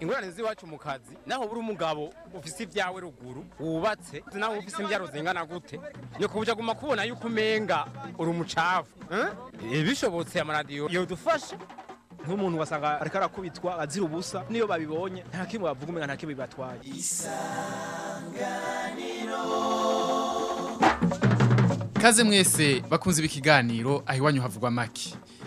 ingorane z'iwacu mu kazi naho buri umugabo ufise ibyawe ruguru wubatse nawe ufise imbyaro zingana gute. Nyoko buja guma kubona yuko umenga uri umucafu eh? bishobotse amaradiyo yodufasha. Nk'umuntu wasanga ariko arakubitwa azira ubusa niyo babibonye. Nta kimwe bavuga umenga nta kimwe bibatwaye. Kaze mwese bakunze ibi kiganiro aho iwanyu havugwa maki.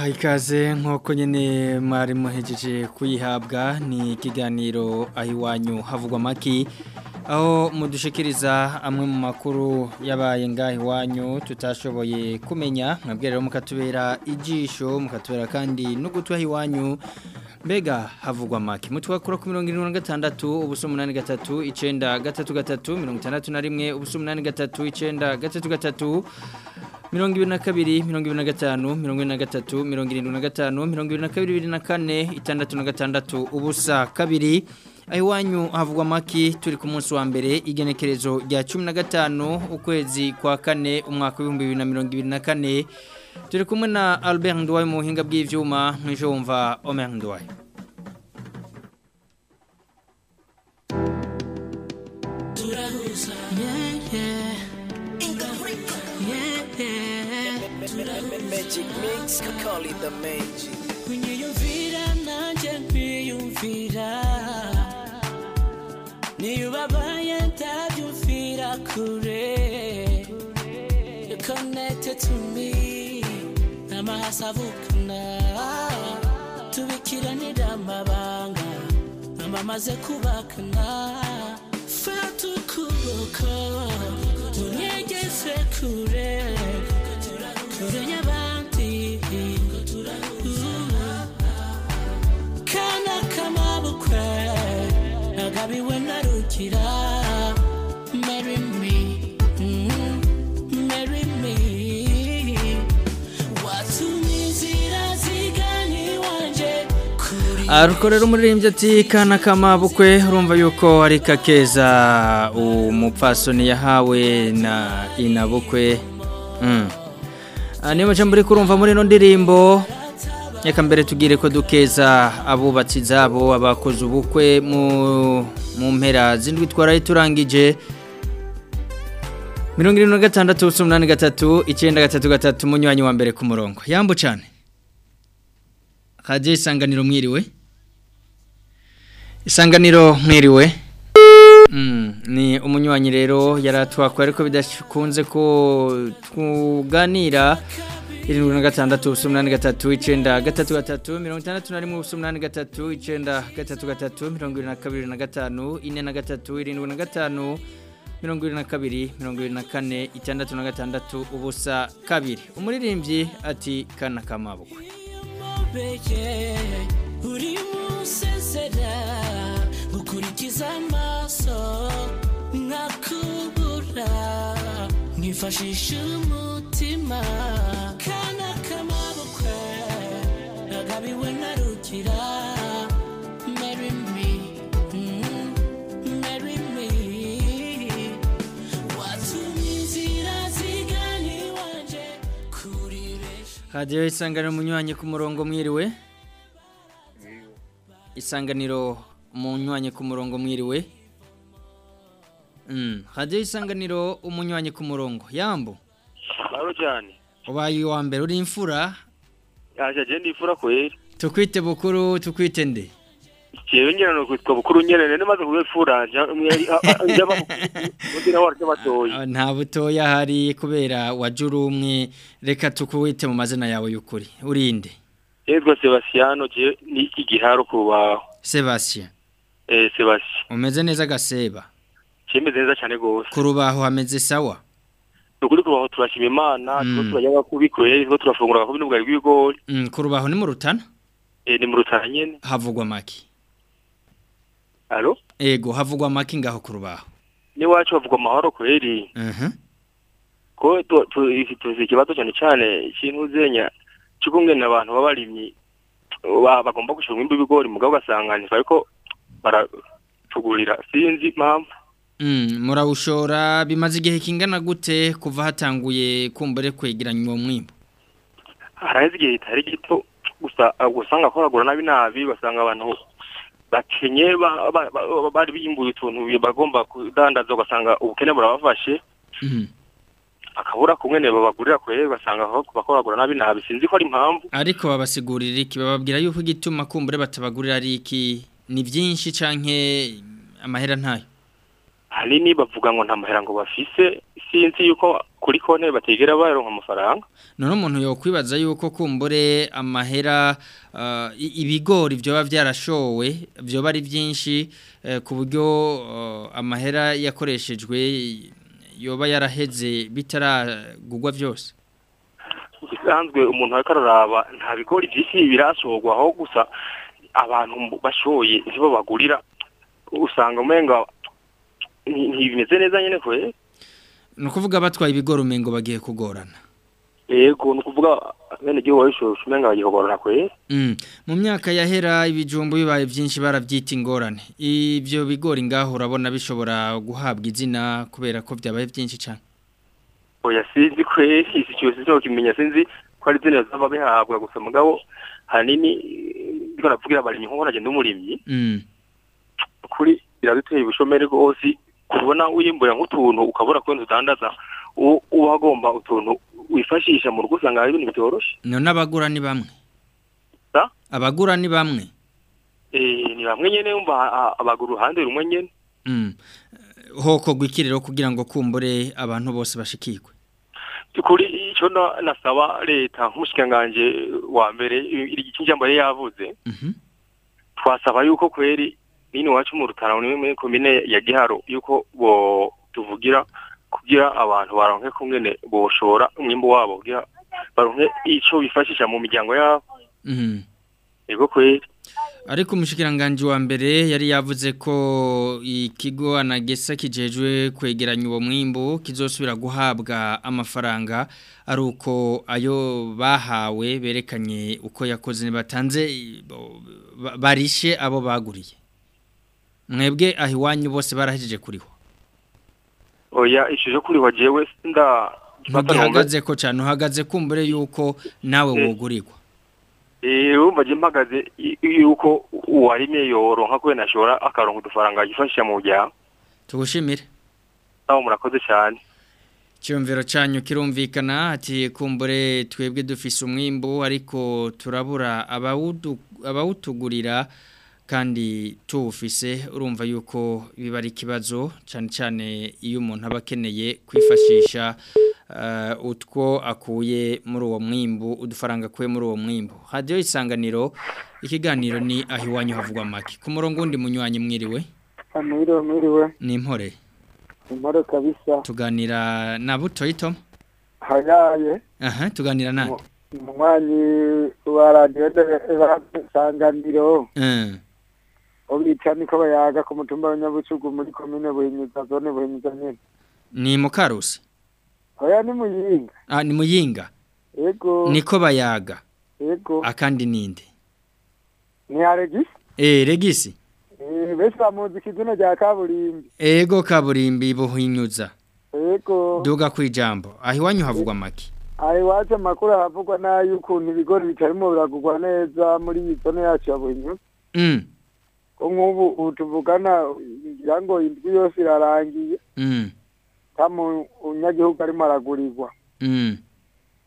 Turabaha ikaze nk'uko nyine mwari muhejeje kuyihabwa ni ikiganiro aho iwanyu havugwa amaki aho mudushikiriza amwe mu makuru yabaye ngaho iwanyu tutashoboye kumenya mwabwira rero mukatubera ijisho mukatubera kandi no gutwaha iwanyu mbega havugwa amaki mutwakura ku mirongo irindwi na gatandatu ubuso umunani gatatu icenda gatatu gatatu mirongo itandatu na rimwe ubuso umunani gatatu icenda gatatu gatatu mirongo ibiri na kabiri mirongo ibiri na gatanu mirongo ine na gatatu mirongo irindwi na gatanu mirongo ibiri na kabiri bibiri na kane itandatu na gatandatu ubusa kabiri. Aho iwanyu havugwa amaki turi ku munsi wa mbere igenekerezo rya cumi na gatanu ukwezi kwa kane umwaka w'ibihumbi bibiri na mirongo ibiri na kane. Turi kumwe na albert nduwaye mu buhinga bw'ibyuma nk'ejo wumva omer nduwaye menji kwenye yumvira nanje ntiyumvira niyo ubabaye ndabyumvira kure. You're connected to me. N'amahasabukana tubikiranira amabanga amamaze kubakana fata ukuboko tunyegeze kure. Kure. Kamabukwe agabiwe narugira marry me mm, marry me. Ariko rero umuririmbyi ati kana kamabukwe. Urumva yuko ari kakeza. Umupfasoni yahawe na inabukwe. Mm. Ah, majambo uri kurumva muri ino ndirimbo. Reka mbere tugire ko dukeza abubatsi zabo abakoze ubukwe mu mpera zindwi twaraye turangije. Mirongo irindwi na gatandatu ubusa umunani gatatu icyenda gatatu gatatu wa mbere ku murongo. Yambu cyane radiyo isanganiro mwiriwe. Isanganiro mwiriwe. Mm, ni umunywanyi rero yaratwakwa ariko bidakunze ko tuganira. Irindwi na gatandatu ubusa umunani gatatu icenda gatatu gatatu mirongo itandatu na rimwe ubusa umunani gatatu icenda gatatu gatatu mirongo irindwi na kabiri. Na gatanu ine na gatatu irindwi na gatanu mirongo irindwi na kabiri mirongo irindwi na kane itandatu na gatandatu ubusa kabiri umuririmbyi ati kana kamabukwe uri musezera gukurikiza amaso nkakubura nkifashisha umutima kana kamabukwe nagabiwe narugira marry me marry me. Watumye inzira zigana iwanje kuri benshi radiyo isanganiro umunywanyi ku murongo mwiriwe. Isanganiro umunywanyi ku murongo mwiriwe. Mm, radiyo isanganiro umunywanyi ku murongo. Yambu? Baro cyane. ubaye uwa mbere uri imfura Yaje je ndifura kweri. tukwite bukuru tukwite nde? Jewe nyene no kwitwa bukuru nyene nene maze kubefura njaba mugira waryo batoyi. Ah, nta butoya hari kubera wajura umwe. Reka tukuwite mu mazina yawe y'ukuri. Urinde yitwa Sebastiano je ni iki giharo kubaho Sebastien. Eh Sebastien umeze neza gaseba. Cimeze neza cyane gose ku rubaho hameze sawa. Ukuri kubaho turashima imana Mm. tuko turajya kubikoye tuko turafungura ko binubwa bw'ibigori Mm, ku rubaho ni mu rutana eh ni mu rutana nyene havugwa maki. Allo ego havugwa maki ngaho ku rubaho ni wacu bavuga amahoro Mhm. ko tu- tu- tuzi ikibazo cyane cyane ikintu zenya cy'ukungene abantu b'abarimyi ba- bagomba gushora umwimbu w'ibigori mugabo ugasanga ariko baratugurira sinzi impamvu Mm, murawushora bimaze igihe kingana gute kuva hatanguye kumbure kwegeranya uwo mwimbo? Haraheze igihe kitari gito. Gusa usanga koragura nabi nabi ugasanga abantu bakenye ba- ba- ba- bari biyimbuye utuntu bagomba kudandaza ugasanga ubukene burabafashe. Mhm. akabura kumwene babagurira kwere ugasanga aho bakoragura nabi nabi. Sinzi ko ari impamvu. Ariko babasigurira iki? Bababwira yuko igituma kumbure batabagurira ari iki? Ni byinshi canke amahera ntayo? Hanini bavuga ngo nta mahera ngo bafise sinzi yuko kuri konti batigera baronka amafaranga. None umuntu yokwibaza yuko kumbure amahera ah, i- ibigori byoba byarashowe byoba ari byinshi eh, ku buryo ah, amahera yakoreshejwe yoba yaraheze bitaragugwa byose bisanzwe umuntu araraba nta bigori byinshi birasorwa aho gusa abantu bashoye nibo bagurira. Usanga umenga ntibimeze neza nyene kwe ni ukuvuga batwaye ibigori umengo bagiye kugorana. Yego ni ukuvuga bene igihugu babishoshe umenga bagiye kugorana kwe Mm. mu myaka yahera ibijumbu bibaye byinshi barabyita ingorane. Ibyo bigori ngaho urabona bishobora guhabwa izina kubera ko byabaye byinshi cyane oya sinzi kwe iki cyose sinokimenya sinzi ko ari zino zaba bihabwa gusa mugabo hanini ndiko navugira abarimyi nk'uko nagenda umurimyi. Mm. kuri biraduteye ubushomeri rwose. Kubona wiyimbuye nk'utuntu ukabura kubona udandaza uwo uba agomba utuntu wifashisha mu rugo usanga ari ibintu byoroshye none abagura ni bamwe? Abagura ni bamwe? Eh, ni bamwe nyene umva a- abagura uruhande rumwe nyene. Mm. hoko gwikiriro kugira ngo kumbure abantu bose bashikirwe kuri icyo na- nasaba leta nk'umushikanganje wa mbere yari yavuze Mhm. twasaba yuko kweri nino wacu mu rutana ni muri komine ya Giharo yuko bo tuvugira kugira abantu baronke kumwene boshora umwimbo wabo kugira baronke ico bifashisha mu miryango yabo. Mhm. ego kweri. Ariko umushikiranganje wa mbere yari yavuze ko ikigo anagesa kijejwe kwegeranya uwo mwimbo kizosubira guhabwa amafaranga ari uko ayo bahawe berekanye uko yakoze batanze ba- barishe abo baguriye. Mwebwe aho iwanyu bose barahejeje kuriho. Oya ishije kuri wa jewe nda ntugihagaze ko cyane uhagaze kumbure yuko nawe Eh. wogurirwa eh umva je mpagaze yuko uwarimye yoronka kwe nashora akaronka udufaranga yifashisha mu muryango tugushimire naho murakoze cyane. Cyumviro cyanyu kirumvikana ati kumbure twebwe dufise umwimbo ariko turabura abawutugurira kandi tuwufise urumva yuko biba ari ikibazo cyane cyane iyo umuntu aba akeneye kwifashisha eh, utwo akuye muri uwo mwimbo udufaranga akuye muri uwo mwimbo hadiyo isanganiro ikiganiro ni aho iwanyu havugwa make ku murongo wundi munywanyi mwiriwe? Mwiriwe mwiriwe. Ni impore impore kabisa. Tuganira na butoyi tom? Hayaye. Aha tuganira nande umwanya wa radiyo isanganiro. Ubita niko bayaga ku mutumba wa nyabucugu muri komine buhinyuza zone buhinyuza nyine. Ni mukarusi? Hoya ni muyinga. Ah ni muyinga? Yego. Niko bayaga yego. Akandi ninde ni aregisi eh regisi Eh, benshi bamuzi ikizina rya kaburimbi? Ego kaburimbi buhinyuza yego. Duga kwijambo aho iwanyu havugwa make ari wacu amakuru ahavugwa n'ay'ukuntu ibigori bitarimo biragurwa neza muri iyi zone yacu ya buhinyuza mm. Nk'ubu ubu tuvugana ngira ngo indwi yose irarangiye. Mm. Nta munyagihugu arimo aragurirwa mm.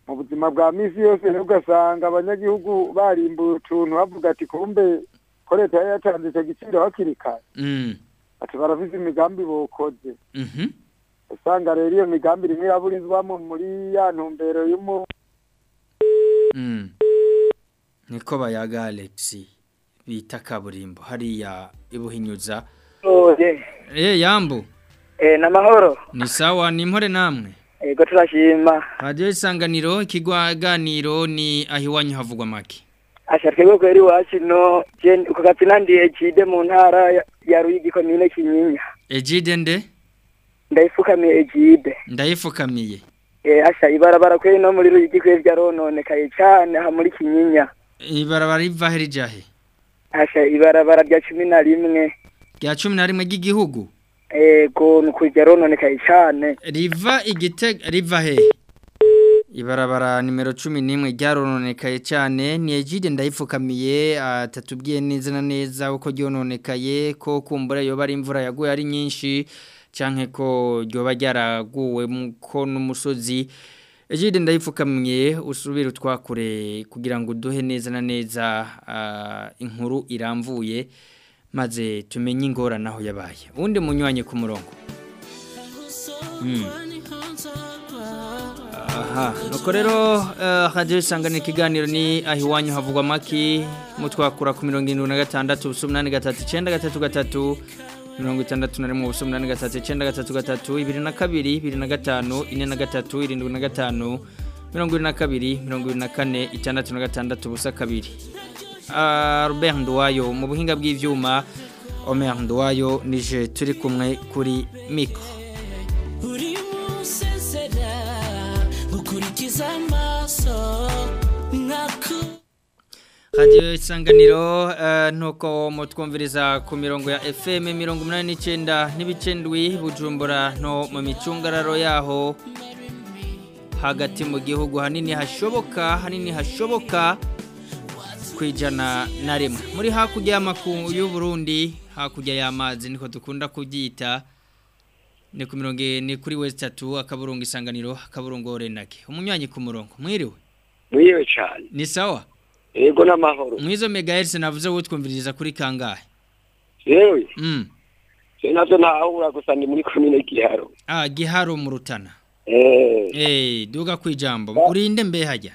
Mu buzima bwa misi yose rero ugasanga abanyagihugu barimbuye utuntu bavuga ati kumbe ko leta yari yatanze icyo giciro hakiri kare. Mm. ati barafise imigambi bokoze. Mhm. usanga rero iyo migambi rimwe iraburizwamo muri ya ntumbero y'umu Mm. Niko bayaga Alex. Bita kaburimbo hariya ibuhinyuza. Eh yambu eh namahoro ni sawa ni mpore namwe. ego turashima Radio isanganiro ikigwaganiro ni ahiwanyu havugwa make. asha twebwe kweri wacu no uko gatsina ndiye kide mu ntara ya- Ruyigi komine Kinyinya Ejide nde ndayifukamiye ejide ndayifukamiye. eh asha ibarabara kweri no muri Ruyigi kweri ryarononekaye cyane aha muri Kinyinya Ibarabara riva herijahe. Asha ibarabara rya cumi na rimwe Rya 11 ry'igihugu. ego nuko ryarononekaye cyane Riva igitega riva he. Ibarabara nimero 11 ryarononekaye cyane ni Ejide ndayifukamiye atatubwiye neza na neza uko ryononekaye ko kumbura yoba ari imvura yaguye ari nyinshi canke ko ryoba ryaraguwe ko n'umusozi Ejide ndayifukamiye usubira utwakure kugira ngo duhe neza na neza ah, inkuru iramvuye maze tumenye ingorane aho yabaye. Undi munywanye ku murongo. Mm. Aha, nuko rero uh, radio isangana ikiganiro ni ahiwanyu havugwa maki mutwakura ku 76 ubusumunani gatatu 9 gatatu gatatu mirongo itandatu na rimwe ubusumunani gatatu 9 gatatu gatatu ibiri na kabiri ibiri na gatanu ine na gatatu irindwi na gatanu mirongo ine na kabiri mirongo ibiri na kane itandatu na gatandatu ubusa kabiri. Uh, Robert Nduwayo mu buhinga bw'ivyuma Omer Nduwayo nije turi kumwe kuri mikro uri musezera gukurikiza amaso nkaku Radio isanganiro uh, nuko mutwumviriza ku mirongo ya FM mirongo umunani n'icyenda n'ibicendwi bujumbura no mu micungararo yaho. Hagati mu gihugu hanini hashoboka hanini hashoboka kwijana na rimwe. Muri hakurya y'amakungu y'u Burundi hakurya y'amazi niko dukunda kubyita ni ku mirongo ni kuri West 3 akaburungu isanganiro akaburungu renake umunywanyi ku murongo mwiriwe? Mwiwe cyane ni sawa? Yego n'amahoro. Mwizo megahertz navuze wutwumviriza kuri kangahe? Yewe. Mm. Je navyo ntahura gusa ni muri komine giharo. Ah giharo mu rutana. Eh. Eh duga kwijambo urinde mbe hajya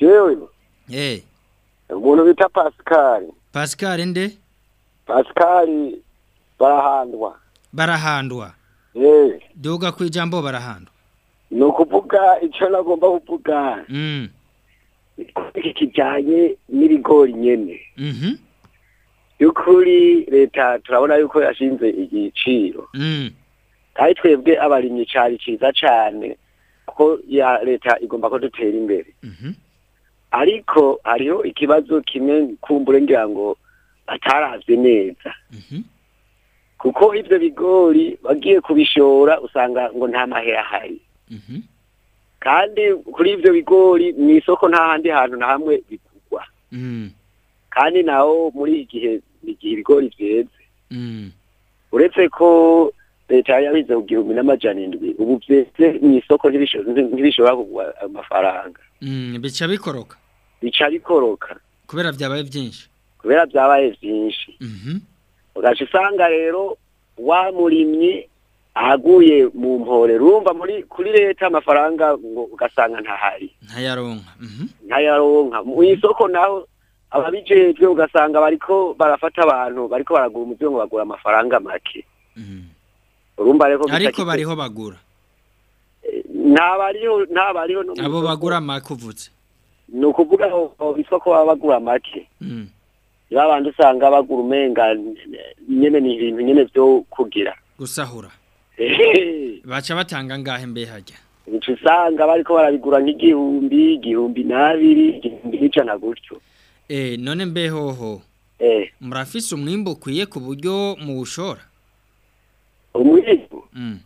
yewe. Eh. Umuntu bita Pascal. Pascal nde? Pascal barahandwa. Barahandwa. Eh. Duga kwijambo barahandwa. Ni ukuvuga icyo nagomba kuvuga. Mm. Iki kijyanye n'ibigori nyene. Mhm. Y'ukuri leta turabona yuko yashinze igiciro. Mm. Kandi twebwe abarimyi cari ciza cane ko ya leta igomba ko dutera imbere. Mhm. Ariko hariho ikibazo kimwe kumbure ngira ngo bataravye neza. Mhm. Kuko ivyo bigori bagiye kubishora usanga ngo nta mahera ahari. Kandi kuri ivyo bigori mw'isoko nta handi hantu na hamwe bigurwa mm. Kandi naho muri iki gihe ni igihe ibigori vyeze. Mm. Uretse ko leta yabize ku gihumbi n'amajana indwi ubu vyeze mw'isoko ntibisho- ntibishobora kugura amafaranga. Mm bica bikoroka. Bica bikoroka. Kubera byabaye byinshi kubera vyabaye vyinshi. Mhm. Ugaca usanga rero wa murimyi ahaguye mu mpore urumva muri kuri leta amafaranga ngo ugasanga ntahari. Ntayaronka. Mhm. Ntayaronka. Mu isoko naho ababijejwe ugasanga bariko barafata abantu bariko baragura umuvyo ngo bagura amafaranga make. Mhm. Urumva rero ko ariko bariho bagura. Ntabariho ntabariho mu abo bagura makuvutse ni ukuvuga aho isoko baba bagura make. Mm babandi usanga bagura umenga nyene ni ibintu nyene vyo kugira. Gusahura. Baca batanga ngahe mbe hajya uca usanga bariko barabigura nk'igihumbi igihumbi n'abiri igihumbi n'ijana gutyo. Eh none mbe hoho. Eh. Murafise umwimbo ukwiye ku buryo muwushora? Umwimbu mm.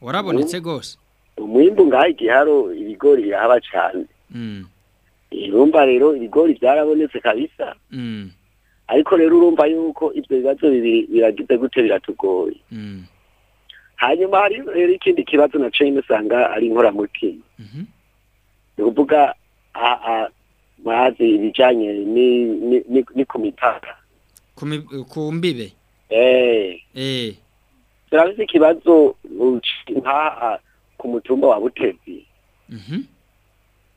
Warabonetse gose? Umwimbu ngaho igiharo ibigori birahaba cane. Mm. Urumva rero ibigori byarabonetse kabisa. Mm. Ariko rero urumva yuko ivyo bibazo bibiri biragize gute biratugoye. Mm. Hanyuma hari ikindi kibazo naco nyine usanga ari inkoramutima mhm. Ni ukuvuga mwazi ibijanye ni- ku mipaka. Ku mbibe? Eh. Eh. Turafise ikibazo nkaha ku mutumba wa butezi. Mhm.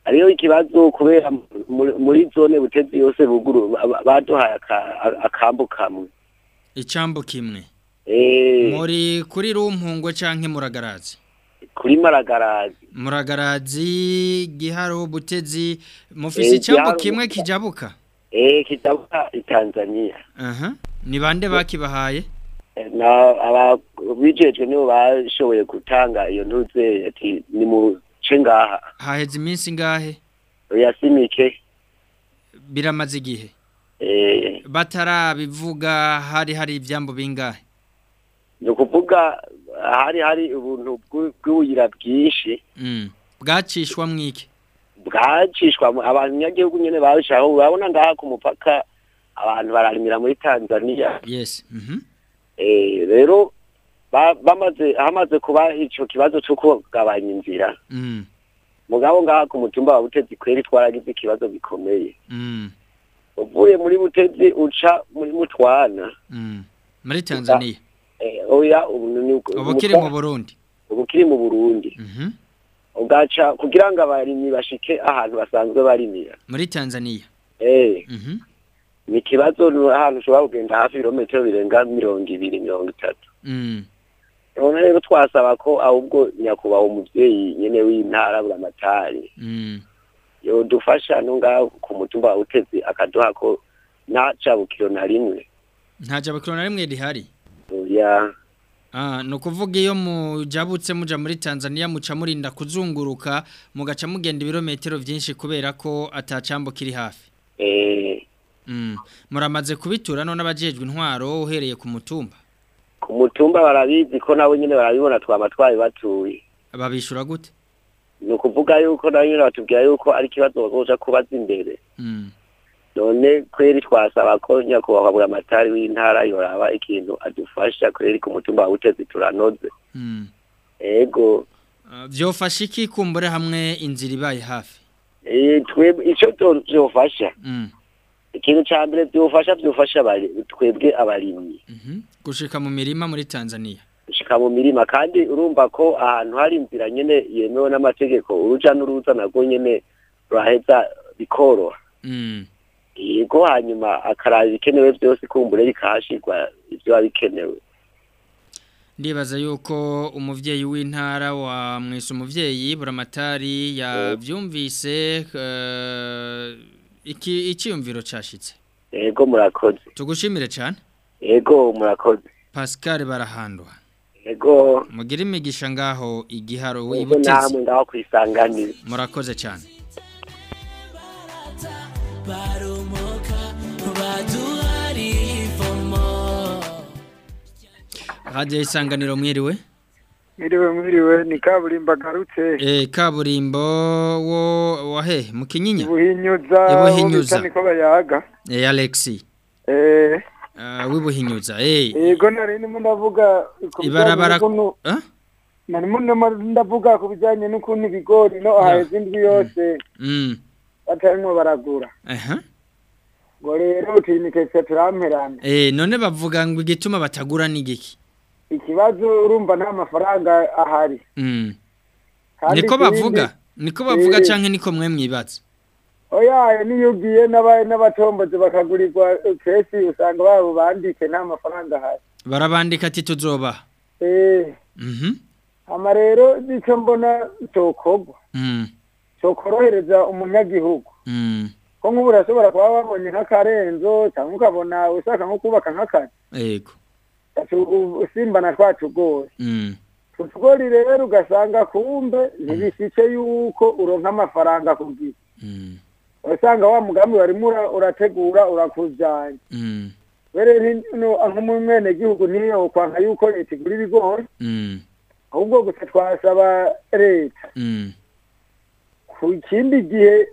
Hariyo ikibazo kubera muri- zone butezi yose buguru ba- ba- baduhaye akambu kamwe. Icambo kimwe. Muri kuri rumpungwe canke muragarazi? Kuri maragarazi muragarazi giharo butezi mufise Eh, Giharo- kimwe kijabuka? Eh kitabuka itanzania aha. Ni bande bakibahaye? Eh, na aba bijejwe nibo bashoboye gutanga iyo ntuze ati ni mu ce ngaha. Haheze iminsi ngahe? Yasimike. Biramaze igihe? Eh. Batarabivuga hari hari ivyambo bingahe? Ni ukuvuga hari hari ubuntu bw'u- bw'ubuyira bwinshi. Mm. bwacishwa mwiki bwacishwa abanyagihugu nyene barushaho urabona ngaha ku mupaka abantu bararimira muri tanzania. Yes mhm eh rero ba- bamaze hamaze kuba ico kibazo co kugabanya inzira. Mm. mugabo ngaha ku mutumba wa butezi kweri twaragize ikibazo gikomeye. Mm. uvuye muri butezi uca muri mutwana muri Tanzania. Oya ubu ni ubu kiri mu Burundi? ubu kiri mu Burundi. Mhm. Ugaca kugira ngo abarimyi bashike ahantu basanzwe barimira. Muri Tanzania? Eh. Mhm. Ni ikibazo ahantu ushobora kugenda hafi ibirometero birenga mirongo ibiri mirongo itatu. Mm. none rero twasaba ko ahubwo nyakubahwa umuvyeyi nyene w'intara buramatari. Mm. yodufasha nunga ku mutumba wa butezi akaduha ko nta cabukiro na rimwe? Nta jabukiro na rimwe rihari? Oya Ah, no kuvuga iyo mujabutse muja muri Tanzania muca murinda kuzunguruka mugaca mugenda ibirometero vyinshi kubera ko atacambo kiri hafi. eh Mm. Muramaze kubitura none abajejwe intwaro uhereye ku mutumba. ku mutumba barabizi ko nabo nyene barabibona twama twabibatuye Babishura gute? ni ukuvuga yuko nabo nyene batubwira yuko ari ikibazo bazoja kubaza imbere Mm. None kweri twasaba ko nyakubahwa buramatari w'intara yoraba ikintu adufasha kweri ku mutumba wa butezi turanoze Mm. ego Uh, vyofasha iki kumbure hamwe inzira ibaye hafi. eh, twebwe ico to- vyofasha Mm. ikintu ca mbere vyofasha abari- twebwe abarimyi Mhm. Gushika mu mirima muri Tanzania. gushika mu mirima kandi urumva ko ahantu hari inzira nyene yemewe n'amategeko uruja n'uruza narwo nyene ruraheza bikoroha Mm. Yego hanyuma akaraba ibikenewe byose kumbure bikahashirwa ibyo biba bikenewe Ndibaza yuko umuvyeyi w'intara wa mwese umuvyeyi buramatari yavyumvise uh, iki iciyumviro cashitse. yego murakoze Tugushimire cyane. yego murakoze Pascal barahandwa. yego Mugira imigisha ngaho igiharo yego wibuteze. namwe ngaho Murakoze cyane. Radio isanganiro mwiriwe. Mwiriwe mwiriwe ni kaburimbo agarutse Eh kaburimbo wo wahe mukinyinya. buhinyuza Ibuhinyuza. bita niko bayaga Eh Alexi. Uh, wibuhinyuza. Eh yego nari ndimo ndavuga ibarabara narimo ndavuga ku bijyanye n'ukuntu ibigori no aheza indwi yose Mm. batarimo baragura Aha. ngo rero utinitese turamperana Eh none bavuga ngo igituma batagura nigiki. Ikibazo urumva nta mafaranga ahari Mm. Niko bavuga. Niko bavuga Eh. canke niko mwe mwibaza. oya niyo ugiye n'aba- n'abatombozi bakagurirwa kesi usanga babo bandike nta mafaranga ahari Barabandika ati tuzobaha. eh Mhm. ama rero ni cyo mbona cyokorwa Mm. cyokorohereza umunyagihugu Mm. ko nk'ubu urashobora kuba wabonye nk'akarenzo cyangwa ukabona ushaka nko kubaka nk'akazi Ego. Usimbana twatugori Mm. utugori rero ugasanga kumbe ntibishike yuko uronka amafaranga ku gihe Mm. usanga wa mugambi warimo ura- urategura urakujyanye Mm. nk'umwenegihugu niyo kwanka yuko leta igura ibigori Mm. ahubwo gusa twasaba leta Mm. ku kindi gihe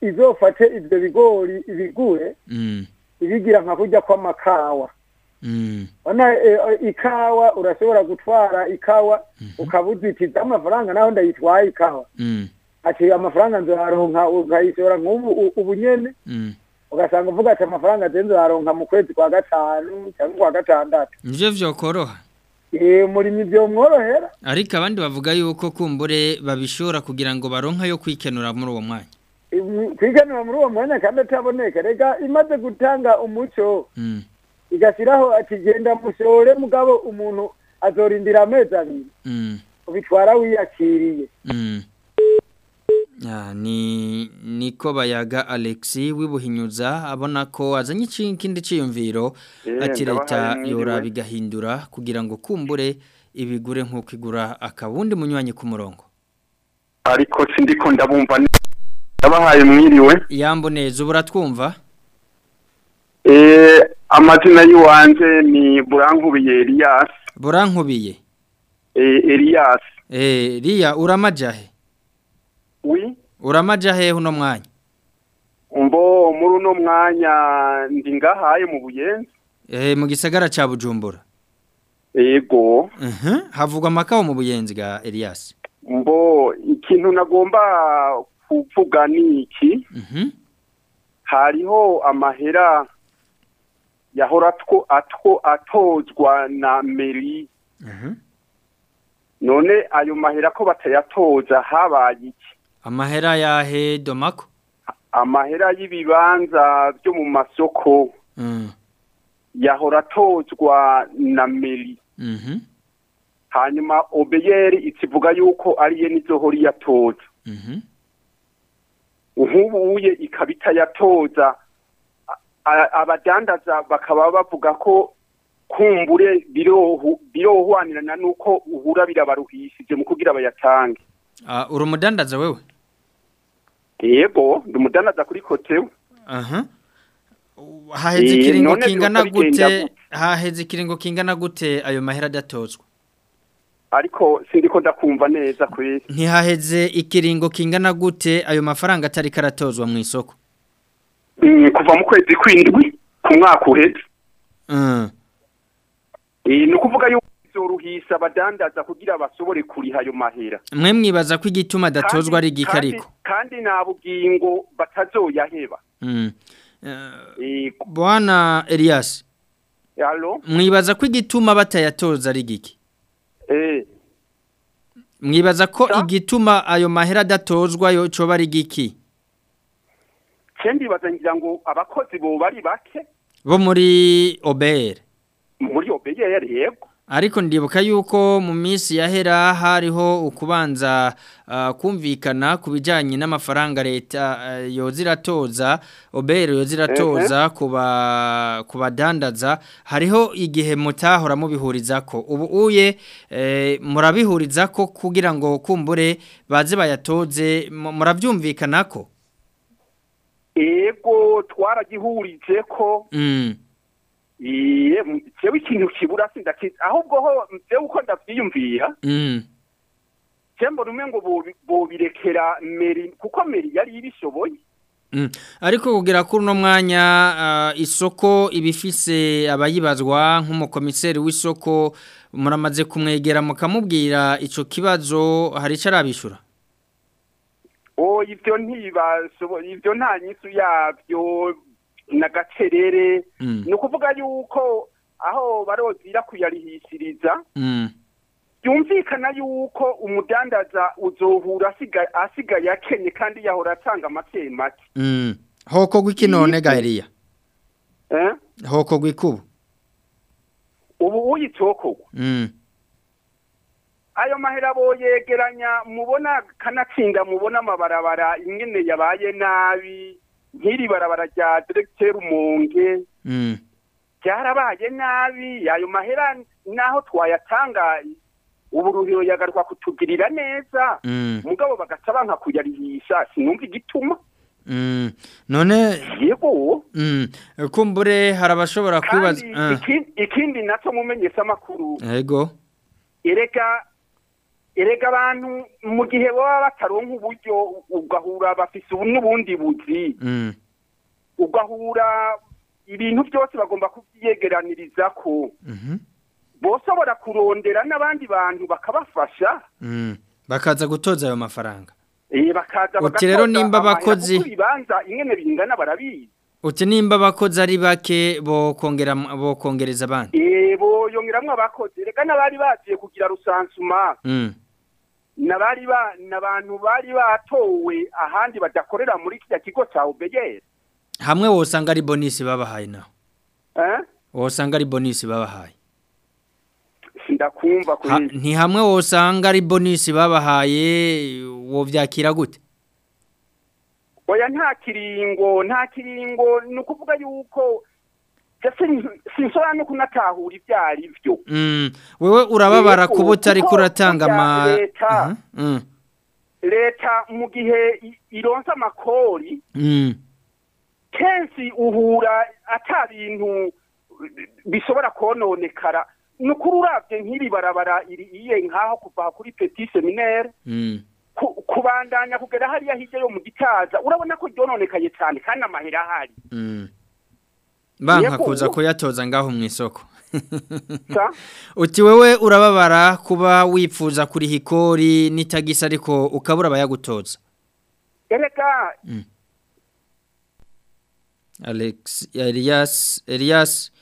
izofate ibyo bigori ibigure Mm. ibigira nka kurya kw'amakawa Mm. Ikawa urashobora gutwara ikawa ukabuzitiza amafaranga naho ndayitwaye ikawa. Mm. ati amafaranga nzoyaronka ukayishora nk'ubu u- ubu nyene. Mm. ugasanga uvuga ati amafaranga azenze uraronka mu kwezi kwa gatanu cyangwa kwa gatandatu. Nivyo vyokoroha. Umurimyi vyomworohera. Ariko abandi bavuga yuko kumbure babishora kugira ngo baronka yo kwikenura muri uwo mwanya. Kwiganira muri uwo mwanya kandi ataboneka. Rega imaze gutanga umuco Mm, igashyiraho ati genda mushore mugabo umuntu azorindira amezi abiri. Mm, ubitwara wiyakiriye. Mm. Ni niko bayaga Alexi wibuhinyuza abona ko azanye iki- ikindi ciyumviro Eh, ati leta yora bigahindura kugira ngo kumbure ibigure nk'uko igura akabundi munywanyi ku murongo. Ariko sindiko ndabumva neza. ndabahaye mwiriwe. Yambo neza ubu uratwumva eh amazina y'uwanje ni Burankubiye Elias. Burankubiye? Eh Elias. Eh riya uramajahe? Wi uramajahe uno mwanya? Mbo muri uno mwanya ndi ngahaye mu buyenzi. Eh mu gisagara ca Bujumbura. Yego Mhm havugwa makao mu buyenzi ga Elias. Mbo ikintu nagomba kuvuga ni iki? Mhm. Hariho amahera yahora atwo atwo atozwa na meri Mhm. None ayo mahera ko batayatoza habaye iki? Amahera yahe domako amahera y'ibibanza byo mu masoko. Mm. Yahora atozwa na meri Mhm. Hanyuma obeyeri ikivuga yuko ariye nizohora iyatoza Mhm. Nk'ubuye ikaba itayatoza abadandaza bakaba bavuga ko kumbure birohwanirana nuko uhura birabaruhishije mu kugira bayatange. Uri umudandaza wewe? Yego ndi umudandaza kuri kotewe Aha. Haheze Eh, ikiringo kingana gute? haheze ikiringo kingana gute? Ayo mahera adatozwa ariko sindiko ndakumva neza kwese ntihaheze ikiringo kingana gute? Ayo mafaranga atari karatozwa mu isoko. Kuva mu kwezi kw'indwi ku mwaka uheze. Mm. Eh, ni ukuvuga yuko bizoruhisha abadandaza kugira bashobore kuriha ayo mahera. Mwe mwibaza ko igituma adatozwa ari igiki kandi, ariko? kandi nta bugingo batazoyaheba. Mm. Eh, Bwana Elias. Mwibaza ko igituma batayatoza ari igiki? Eh, mwibaza ko igituma ayo mahera adatozwa yo coba ari igiki kendi bazangira ngo abakozi bo bari bake? Bo muri OBR muri obeyeri yego. Ariko ndibuka yuko mu minsi yahera hariho ukubanza ah, kumvikana ku bijyanye n'amafaranga leta ah, yoza iratoza obere yoza iratoza ku ba- ku badandaza. Hariho igihe mutahora mubihuriza ko ubu uye eh, murabihuriza ko kugira ngo kumbure baze bayatoze mu- murabyumvikana ko ego twaragihurije ko Mm. iye jewe ikintu kibura sindakizi ahubwo ho jewe uko ndavyiyumvira Mm. cembo rumwe ngo bobi- bobirekera meri kuko meri yari ibishoboye Mm. Ariko kugira kuri uno mwanya ah, isoko ibifise abayibazwa nk'umukomiseri w'isoko muramaze kumwegera mukamubwira ico kibazo hari ico arabishura o ivyo ntibashoboye ivyo nta nyisu yavyo na gacerere Mm. ni ukuvuga yuko aho barozira kuyarihishiriza Mm. byumvikana yuko umudandaza uzohura asiga- asigaye akenye kandi yahora atanga make make Mm. Hoko gwiki none gairiya eh? Hoko gwikubu ubu uyitokogwa Mm. Ayo mahera boyegeranya mubona kanatsinda mubona amabarabara ingene yabaye nabi nk'iri barabara rya diregiteri umonge Mm. byarabaye nabi ayo mahera naho twayatanga ubu ruhiro yagaruka kutugirira neza Mm. mugabo bagaca banka kuyarihisha sinumva igituma Mm. None yego Mm. Kumbure harabashobora kwibaza kandi Ah. iki- ikindi na cyo mumenyesha amakuru Ego erega erega abantu mu gihe baba bataronka uburyo ugahura bafise ubu n'ubundi buzi Mm. ugahura ibintu byose bagomba kubyiyegeraniriza ko Mhm. boshobora kurondera n'abandi bantu bakabafasha Mm. Bakaza gutoza ayo mafaranga eh bakaza Uti rero nimba abakozi- ibibanza ingene bingana barabizi uti nimba abakozi ari bake bo kongera bo kongereza abandi? Eh boyongeramwo abakozi. Reka n'abari bagiye kugira rusansuma. Mm. n'abari ba n'abantu bari batowe ahandi badakorera muri kijya kigo cya ubegere. Hamwe wosanga ari bonisi babahaye naho. Eh? Wosanga ari bonisi babahaye. Ndakumva kuri nti hamwe wosanga ari bonisi babahaye wo vyakira gute? Oya nta kiringo nta kiringo ni ukuvuga yuko sinshobora no kunatahura ibyo ari byo. Mm, wewe urababara kuba utari kuratanga ama leta- Aha, mm, leta mu gihe ironsa amakori mm, kenshi uhura ata bintu bishobora kononekara ni ukuri urabye nk'iri barabara iri iye nk'aho kuva kuri mm. ku- kubandanya kugera hariya hirya yo mu gitaza urabona ko ryononekaye cyane kandi amahera ahari Mm. Banka kuza kuyatoza ngaho mu isoko. Uti wewe urababara kuba wipfuza kuri hikori n'itagisa ariko ukabura abayagutoza. Alex Elias Elias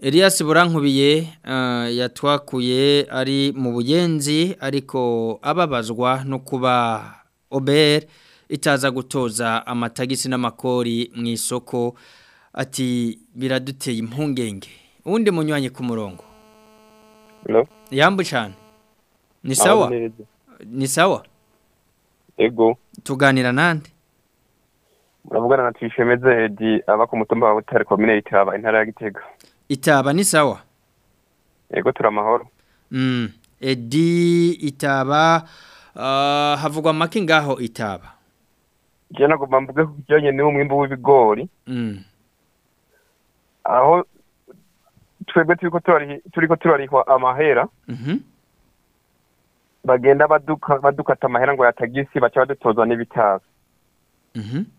Elias Burankubiye uh, yatwakuye ari mu buyenzi ariko ababazwa no kuba Ober itaza gutoza amatagisi n'amakori mu isoko ati biraduteye impungenge uwundi munywanyi ku murongo Hello? yambu cyane ni sawa Aho neza. ni sawa Ego. tuganira nande Muravugana na Twishemeze Edi aba ku mutumba wa Butare komine Itaba intara ya Gitega. Itaba ni sawa Ego turamahoro. Mm. Edi itaba uh, havugwa make ngaho itaba. Je nagomba mvuge ku kijanye n'uwo mwimbu w'ibigori Mm. aho twebwe turiko turari turiko turarihwa amahera Mhm. bagenda baduka badukata amahera ngo yatagisi baca badutoza n'ibitazi. Mhm. Bu-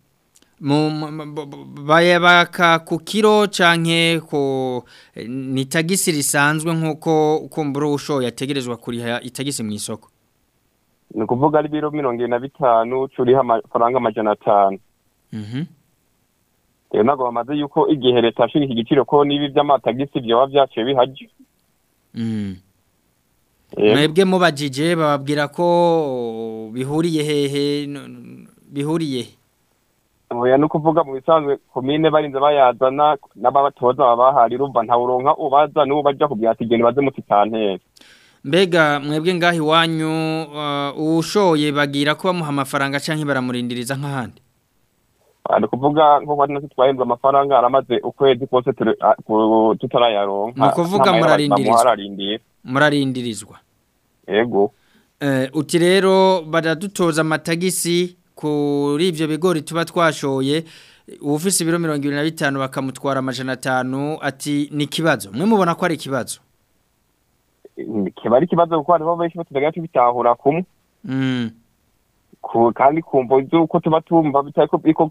bayabaka ku kiro canke ko eh, ni tagisi risanzwe nk'uko kumbura usho yategerezwa kuriha itagisi mu isoko. Ni ukuvuga ari biro mirongo ibiri na bitanu curiha amafaranga amajana atanu. Mhm. Rero ntabwo bamaze yuko igihe leta yashira iki giciro ko n'ibi vyaciye bihaje. Mm. Yego. Mwebwe mubajije bababwira ko bihuriye hehe bihuriye he? Oya no kuvuga mu bisanzwe komine barinze bayazana n'ababatoza babahari urumva nta uronka ubaza n'uwo baja kubwira ati genda baze mutitantera. Mbega mwebwe ngaho iwanyu uh, ushoye bagira ko bamuha amafaranga canke baramurindiriza nk'ahandi. Ni ukuvuga nko kwa natwe twahembwa amafaranga aramaze ukwezi kose turi- a- ku- tutarayaronka. Ni ukuvuga murarindirizwa. Murarindirizwa. Yego. Eh uti rero baradutoza amatagisi kuri ivyo bigori tuba twashoye ufise ibiro 25 bakamutwara amajana 5 ati ni kibazo. Mwe mubona ko ari ikibazo. Kiba ari ikibazo kuko hariho benshi batudaga tubitahura kumwe. Mm. Ku- kandi kumva z'uko tuba tumva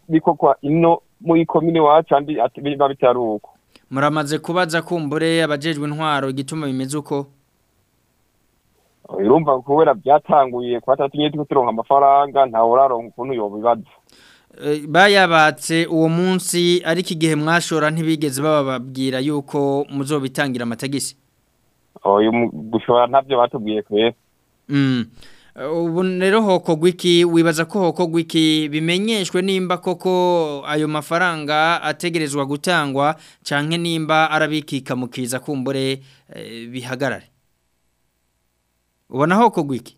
bikokwa ino muri komine wacu andi ati biba bitari uko. Muramaze kubaza kumbure abajejwe intwaro igituma bimeze uko. Urumva kubera byatanguye kwa tatu nyine turiko turonka amafaranga ntawe uraronka ukuntu yobibaza bayabatse uwo munsi ariko igihe mwashora ntibigeze bababwira yuko muzobitangira amatagisi. uyu gushora ntavyo batubwiye. Eh, Ubu rero hokogwa iki wibaza ko hokogwa iki bimenyeshwe nimba koko ayo mafaranga ategerezwa gutangwa canke nimba arabikika mukiza kumbure bihagarare. Ubona hokogwa iki?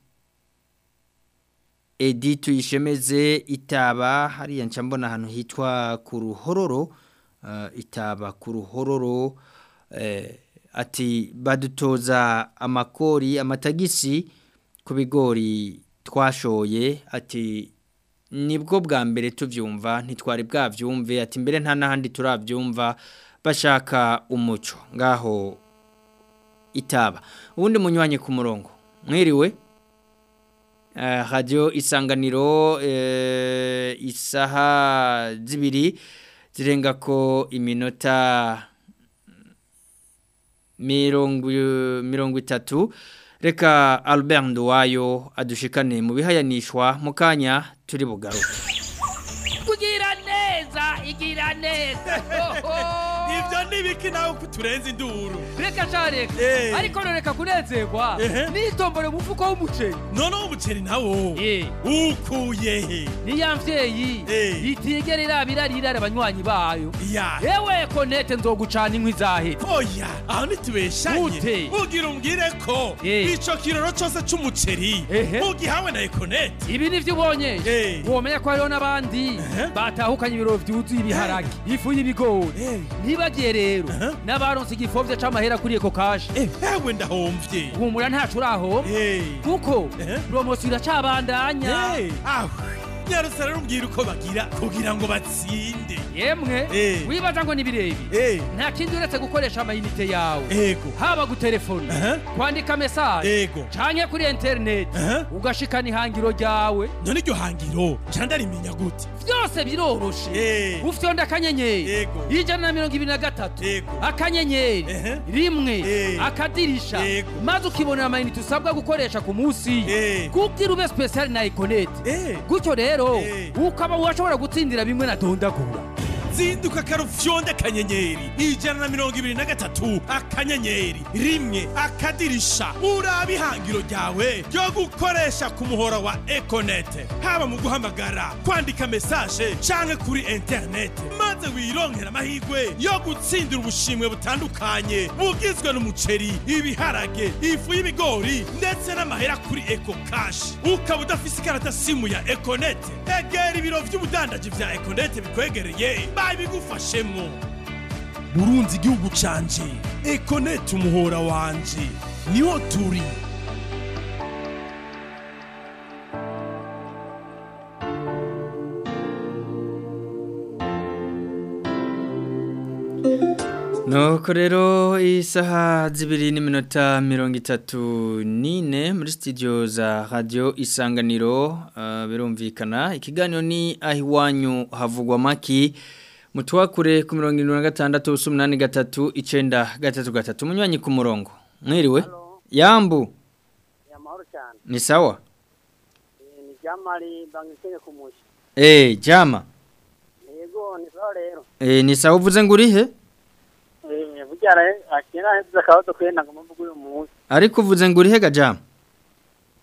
Edi tuyishemeze itaba hariya nca mbona ahantu hitwa ku ruhororo eh, itaba ku ruhororo eh, ati badutoza amakori amatagisi ku bigori twashoye ati ni bwo bwa mbere tuvyumva ntitwari bwavyumve ati mbere nta nahandi turavyumva bashaka umuco. Ngaho itaba. Ubundi munywanyi ku murongo. Mwiriwe Uh, radio isanganiro uh, isaha zibiri zirenga ko iminota mirongo mirongo itatu. Reka Albert Nduwayo adushikane mu bihayanishwa mu kanya turi bugaruke. Kugira neza igira gira neza nibiki nawe kuturenza induru. Reka sha reka Eh. ariko noreka kunezerwa. Nitombore umufuko w'umuceri. Noneho umuceri nawo? Ukuye he ni ya mvyeyi. Itigera irabira rirara abanywanyi bayo. Yewe konete nzogucana inkwi zahera oya aho ntitubeshanye. Ute? ugira umbwire ko ico kiroro cose c'umuceri. Ugihawe na ekonete ibi nivyo ubonye. Womenya ko hariho n'abandi batahukanye ibiro vyuzuye ibiharage. Ifu y'ibigori. Ntibagiye rero n'abaronse igifovye c'amahera kuri eko kashe ewe ndahomvye humura ntaco urahomba kuko promosiyo iracabandanya aho nyarutse rero umbwira uko bagira kugira ngo batsinde. Yemwe wibaza ngo ni birebi nta kindi uretse gukoresha amayinite yawe. Haba gutelefona kwandika mesaje ego. canke kuri interineti ugashikana ihangiro ryawe. None iryo hangiro ca ndarimenya gute? Byose biroroshe. Ufyonda akanyenyeri. Ijana na mirongo ibiri na gatatu. Akanyenyeri. Rimwe. Akadirisha. Maze ukibonera amayinite usabwa gukoresha ku munsi. Kugira ube spesiyali na ikonete gutyo rero ukaba washobora gutsindira bimwe na dondagura zinduka karufyonde akanyenyeri ijana na mirongo ibiri na gatatu akanyenyeri rimwe akadirisha. Uraba ihangiro ryawe ryo gukoresha ku muhora wa ekonete haba mu guhamagara kwandika mesaje canke kuri interinete maze wironkera amahirwe yo gutsindira ubushimwe butandukanye bugizwe n'umuceri ibiharage ifu y'ibigori ndetse n'amahera kuri eko kashi ukaba udafise ikarata simu ya ekonete egera ibiro vy'ubudandaji vya ekonete bikwegereye. Babigufashemo burunzi igihugu canje ekonete umuhora wanje ni ho turi. Nuko rero isaha zibiri n'iminota mirongo itatu n'ine muri sitidiyo za radiyo isanganiro ah, birumvikana. Ikiganiro ni aho iwanyu havugwa amaki mutuwakure ku mirongo irindwi na gatandatu ubusa umunani gatatu icyenda gatatu gatatu. Umunywanyi ku murongo. Mwiriwe? Yambu? Ni sawa? Ni jamari bangikene ku mushi. Eee jama. Yego ni sawa rero eee ni sawa. Uvuze ngo urihe burya rero akira heza akabazo kwenda ngo mvuge uyu munsi ariko uvuze ngo urihe ga jama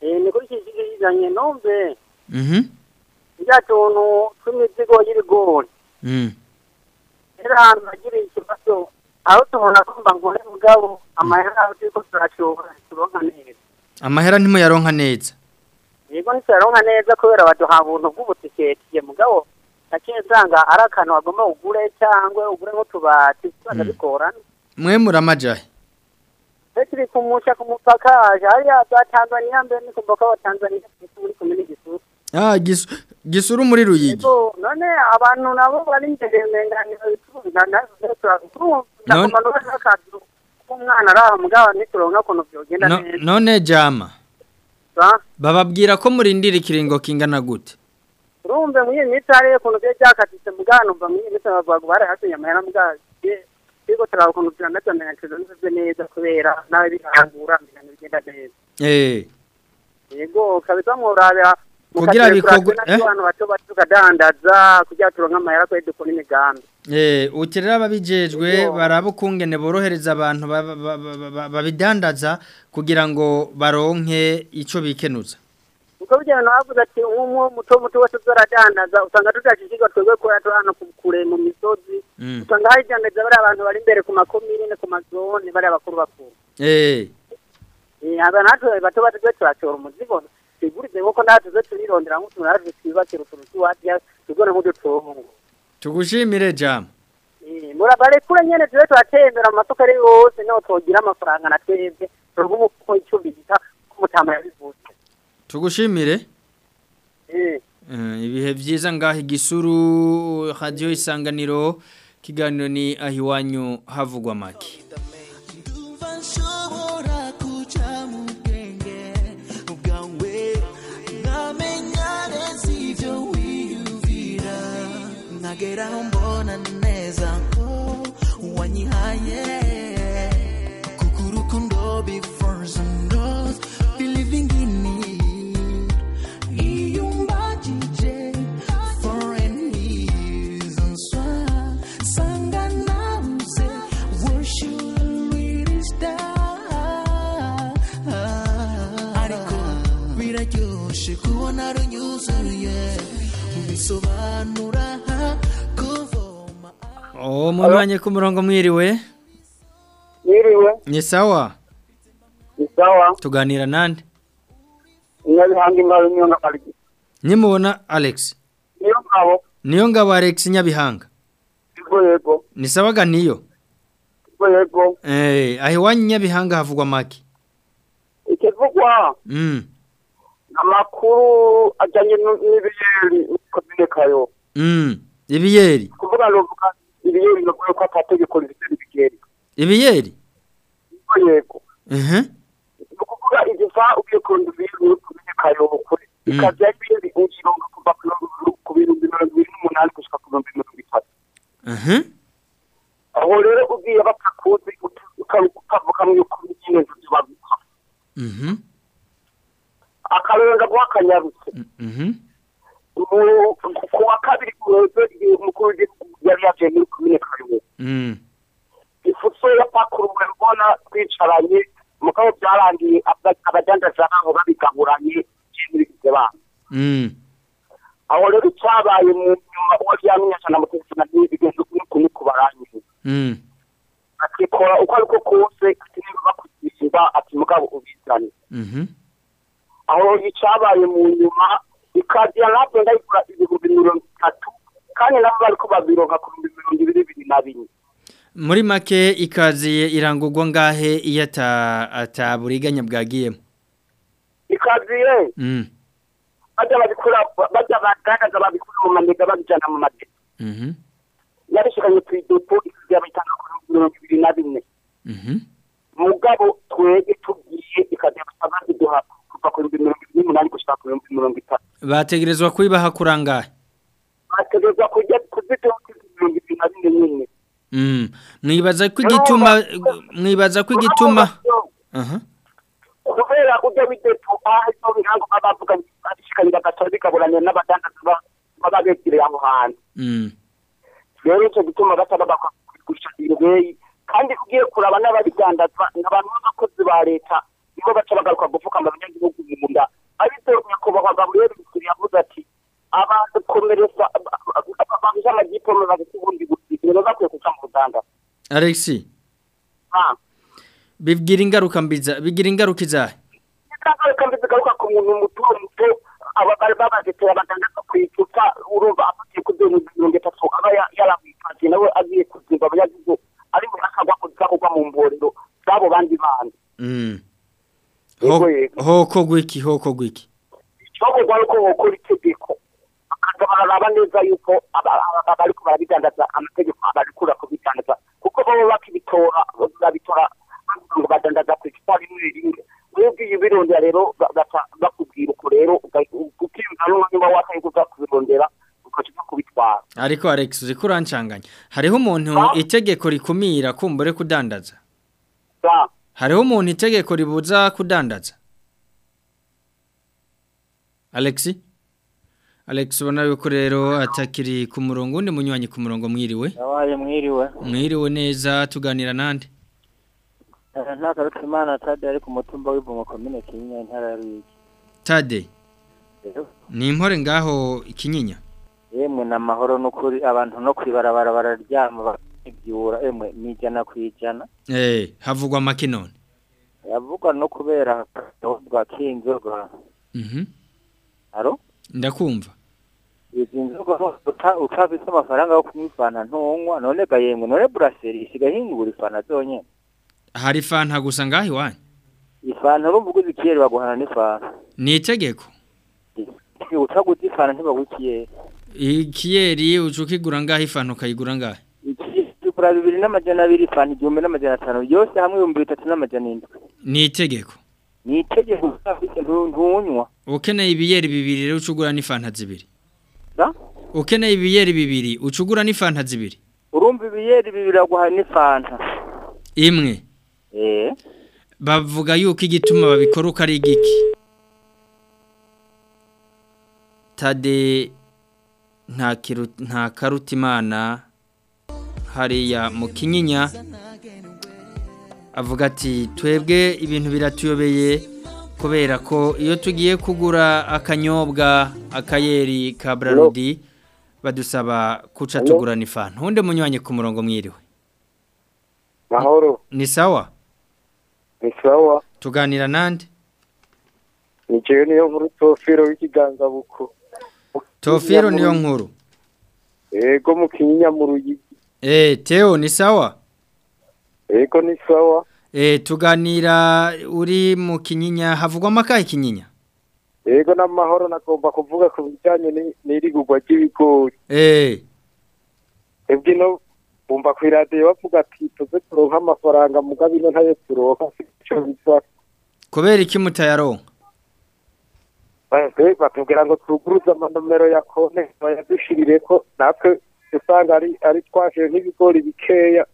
eh ni kuri iki kijanye nombe. Mhm. Burya tuntu tw'imizigo y'ibigori mhm era ahantu nagira ikibazo. Aho tubona kumva ngo ne mugabo amahera aho turiko turashobora turonka neza. Amahera ntimuyaronka neza. Yego ntituyaronka neza kubera baduha buntu bw'ubutiketiye mugabo naciye nsanga ari akantu wagomba ugure cyangwa ugure nk'utubati usanga bigorana mwe muramajahe turi kumusha ku mupaka hariya za tanzaniya mbere ni ku mupaka wa tanzaniya muri komini gisuru ah gisu gisuru muri ruyigi. None abantu nabo bari imbere menganiro turakumanura n'akazi k'umwana ari aho mugabo ntituronka ukuntu byogenda neza. none jama. Bababwira ko murindira ikiringo kingana gute? Urumve muri iyi minsi hariya ukuntu byari byakatitse mugabo numva muri iyi minsi bavuga ngo barahasenye amahera mugabo turiko turaba ukuntu turanatamenyesheje neza neza kubera nawe birangura ibintu bigenda neza. Eh. Yego kabisa murabira Kugira bikorwe- eh? abantu bato bato tukadandaza kugira turonke amahera kwari dukora imigambi. Eh ukerera ababijejwe baraba ukungene borohereza abantu ba- ba- ba- ba- ba- babidandaza kugira ngo baronke ico bikenuza. Kuko bijyana nabavuze ati nk'umwe muto muto wese tuzaradandaza usanga tutashishikwa twebwe hano ku- kure mu misozi. Mm. usanga haridandaza bariya abantu bari imbere ku makomine ku mazone bariya bakuru bakuru. Eh. Eh, aba natwe bato bato twe turashora umuzigo. Sigurize nk'uko natwe tuze turirondera nk'utuntu natwe twibakira utuntu tuwarya tugone nk'udutungo tugushimire jama Eh, murabarekure nyene tuze turatembera mu masoko ari yose ni ho twogira amafaranga na twebwe turonke umufuko ico bita k'umutama yabivuze tugushimire. Eh. Eh, ibihe byiza ngaho igisuru radio isanganiro kiganiro ni aho iwanyu havugwa make. nageraho mbona neza ko wanyihaye. Kuko urukundo before believing in sanga worship kubona runyuzuye bisobanura Oh, munywanyi ku murongo mwiriwe. Mwiriwe. Ni sawa. Ni sawa. Tuganira nande? Nyabihanga imbawe niyo ngabo. Nimubona Alex. Niyo ngabo. Niyo ngabo Alex Nyabihanga. Yego yego. Ni sawa ga niyo. Yego yego. Eh, ahi wanyu Nyabihanga havugwa make. Ikivugwa Mm. amakuru ajyanye n'ibiyeri komine kayo. Mm. Ibiyeri. Kuvuga ngo vuga ibiyeri no ko atategeko rifite ibigeri. Ibiyeri. Yego yego. Mhm. Kuvuga igifa ugiye kurunda ibiyeri muri komine kayo kuri. Ikajya ibiyeri ugironga kuva ku bihumbi mirongo ibiri n'umunani gushika ku bihumbi mirongo itatu. Aho rero ugiye batakuzi ukavuga mu yuko nyine tubaguha Mhm. akarenga guha akanyarutse twicaranye mugabo byarangiye abajanda abadandaza babikaburanye babigaburanye kiba bana. Mm. aho rero cyabaye mu nyuma uwo ryamenyesha na mutelefona n'ibigenzo kuri kubarangije Mm. akikora uko ariko kose ati niba bakugisha ati mugabo ubizane. Mm aho icyabaye mu nyuma ikazira nabyo ndayigura ibihumbi mirongo itatu kandi nabo bari ko babironka ku bihumbi mirongo ibiri bibiri na bine Muri make ikaziye irangurwa ngahe iyo ata ataburiganya bwagiyemo. ikaziye Mm. bajya babikura bajya bagaragaza babikura mu mamega babijyana mu madeni Mhm. yabishikanye ku idupu ikaziye bayitanga ku bihumbi mirongo ibiri na bine Mhm. mugabo twege tugiye ikaziye basaba iduha kuva ku bihumbi mirongo ibiri n'umunani gushika ku bihumbi mirongo itatu Bategerezwa kuyibaha kurangahe. bategereza kujya kuziduha ku bihumbi mirongo ibiri na bine nyine. Mwibaza ko igituma mwibaza ko igituma kubera ujya widepo aho ibyo bihango bavuga bashikanye bagatora bikaburanya n'abadandaza ba- baba begereye aho hantu Mm. rero icyo gituma bataba bakigurisha ibeyi kandi ugiye kuraba n'ababidandaza n'abantu b'abakozi ba leta nibo baca bagaruka gupfukama abanyagihugu mu nda ariko nyakubahwa gaburiyeli bikiri yavuze ati abantu komereza abantu amagipome bagifite ubundi gusiga rero bakwiye kuca mu ruganda Alexi, bigira ingaruka mbiza bigira ingaruka izahe. ingaruka mbi zigaruka ku muntu muto muto aba bari babazetera badandaza ku icupa urumva afatiye ku bihumbi mirongo itatu aba ya- yaramwipatiye nawe agiye kuzimba abanyagihugu ari mu akagwa kuza kugwa mu mborero z'abo bandi bandi Mm. Yego, Ho yego. hoko gwiki hoko gwiki. ikibakorwa nuko wokora itegeko bararaba neza yuko aba- aba- abariko barabidandaza amategeko abarikura kubidandaza kuko baba bakibitora babitora ngo badandaza ku icupa rimwe rimwe ugiye ubirondera rero bakubwira uko rero ukiyumva n'umwanya wakaye kuza kubirondera Ariko Alex uriko urancanganya. Hariho umuntu itegeko rikumira kumbure kudandaza. Hariho umuntu itegeko ribuza kudandaza. Alexi? Alex ubona yuko rero atakiri ku murongo undi munywanyi ku murongo mwiriwe. Yabaye mwiriwe. Mwiriwe neza tuganira nande. Eh, Nta karuta imana tade ari ku mutumba w'Ivumo komine Kinyinya intara ya Ruyigi. Tade, ni impore ngaho ikinyinya. Yemwe na mahoro n'ukuri abantu no kwibarabara bararyama bakibyura emwe ni ijana ku ijana. Eh, havugwa make none. Yavugwa no kubera bwa kinzoga. Mhm. Aro? Ndakumva. Izi nzoga uta- utafise amafaranga yo kumwifana ntunywa none ga yemwe none brasserie isigaye ihingura ifana zonyene. Hari fanta gusa ngaho iwanyu. Ifana urumva uguze ikiyeri baguhana n'ifana. Ni itegeko. Utaguze ifana ntibagukiyeri. Ikiyeri ucukigura ngaho ifanta ukayigura ngaho. Ikura bibiri n'amajana abiri ifana igihumbi n'amajana atanu yose hamwe ibihumbi bitatu n'amajana indwi. Ni itegeko. Ni itegeko utafise ntu- ntunywa. Ukeneye ibiyeri bibiri rero ucugura n'ifanta zibiri. Ukeneye ibiyeri bibiri ucugura n'ifanta zibiri. Urumva ibiyeri bibiri aguha n'ifanta. Imwe. Eh. Bavuga yuko igituma babikora uko ari igiki. Tade nta kiru nta karutimana hariya mu kinyinya avuga ati twebwe ibintu biratuyobeye kubera ko iyo tugiye kugura akanyobwa akayeri ka Brarudi badusaba kuca tugurana ifanta hunde munywanyi ku murongo mwiriwe? Mahoro? Ni sawa? Ni sawa. Tuganira nande? Ni jewe niyo nkuru tofiro w'ikiganza buko Tofiro niyo nkuru? Ego mu kinyinya mu ruyigi eh Theo ni sawa? Ego ni sawa. Eh tuganira uri mu kinyinya havugwa makahe kinyinya? Ego n'amahoro nagomba kuvuga ku bijyanye ni- n'irigurwa ry'ibigori. Eh. Ebwe no bumva ku iradiyo bavuga ati tuze turonka amafaranga mugabo ino ntayo turonka sico biva kubera iki mutayaronka? Batubwira ngo tuguruze amanomero ya konti bayadushirire ko natwe usanga ari ari twashiye nk'ibigori bikeya.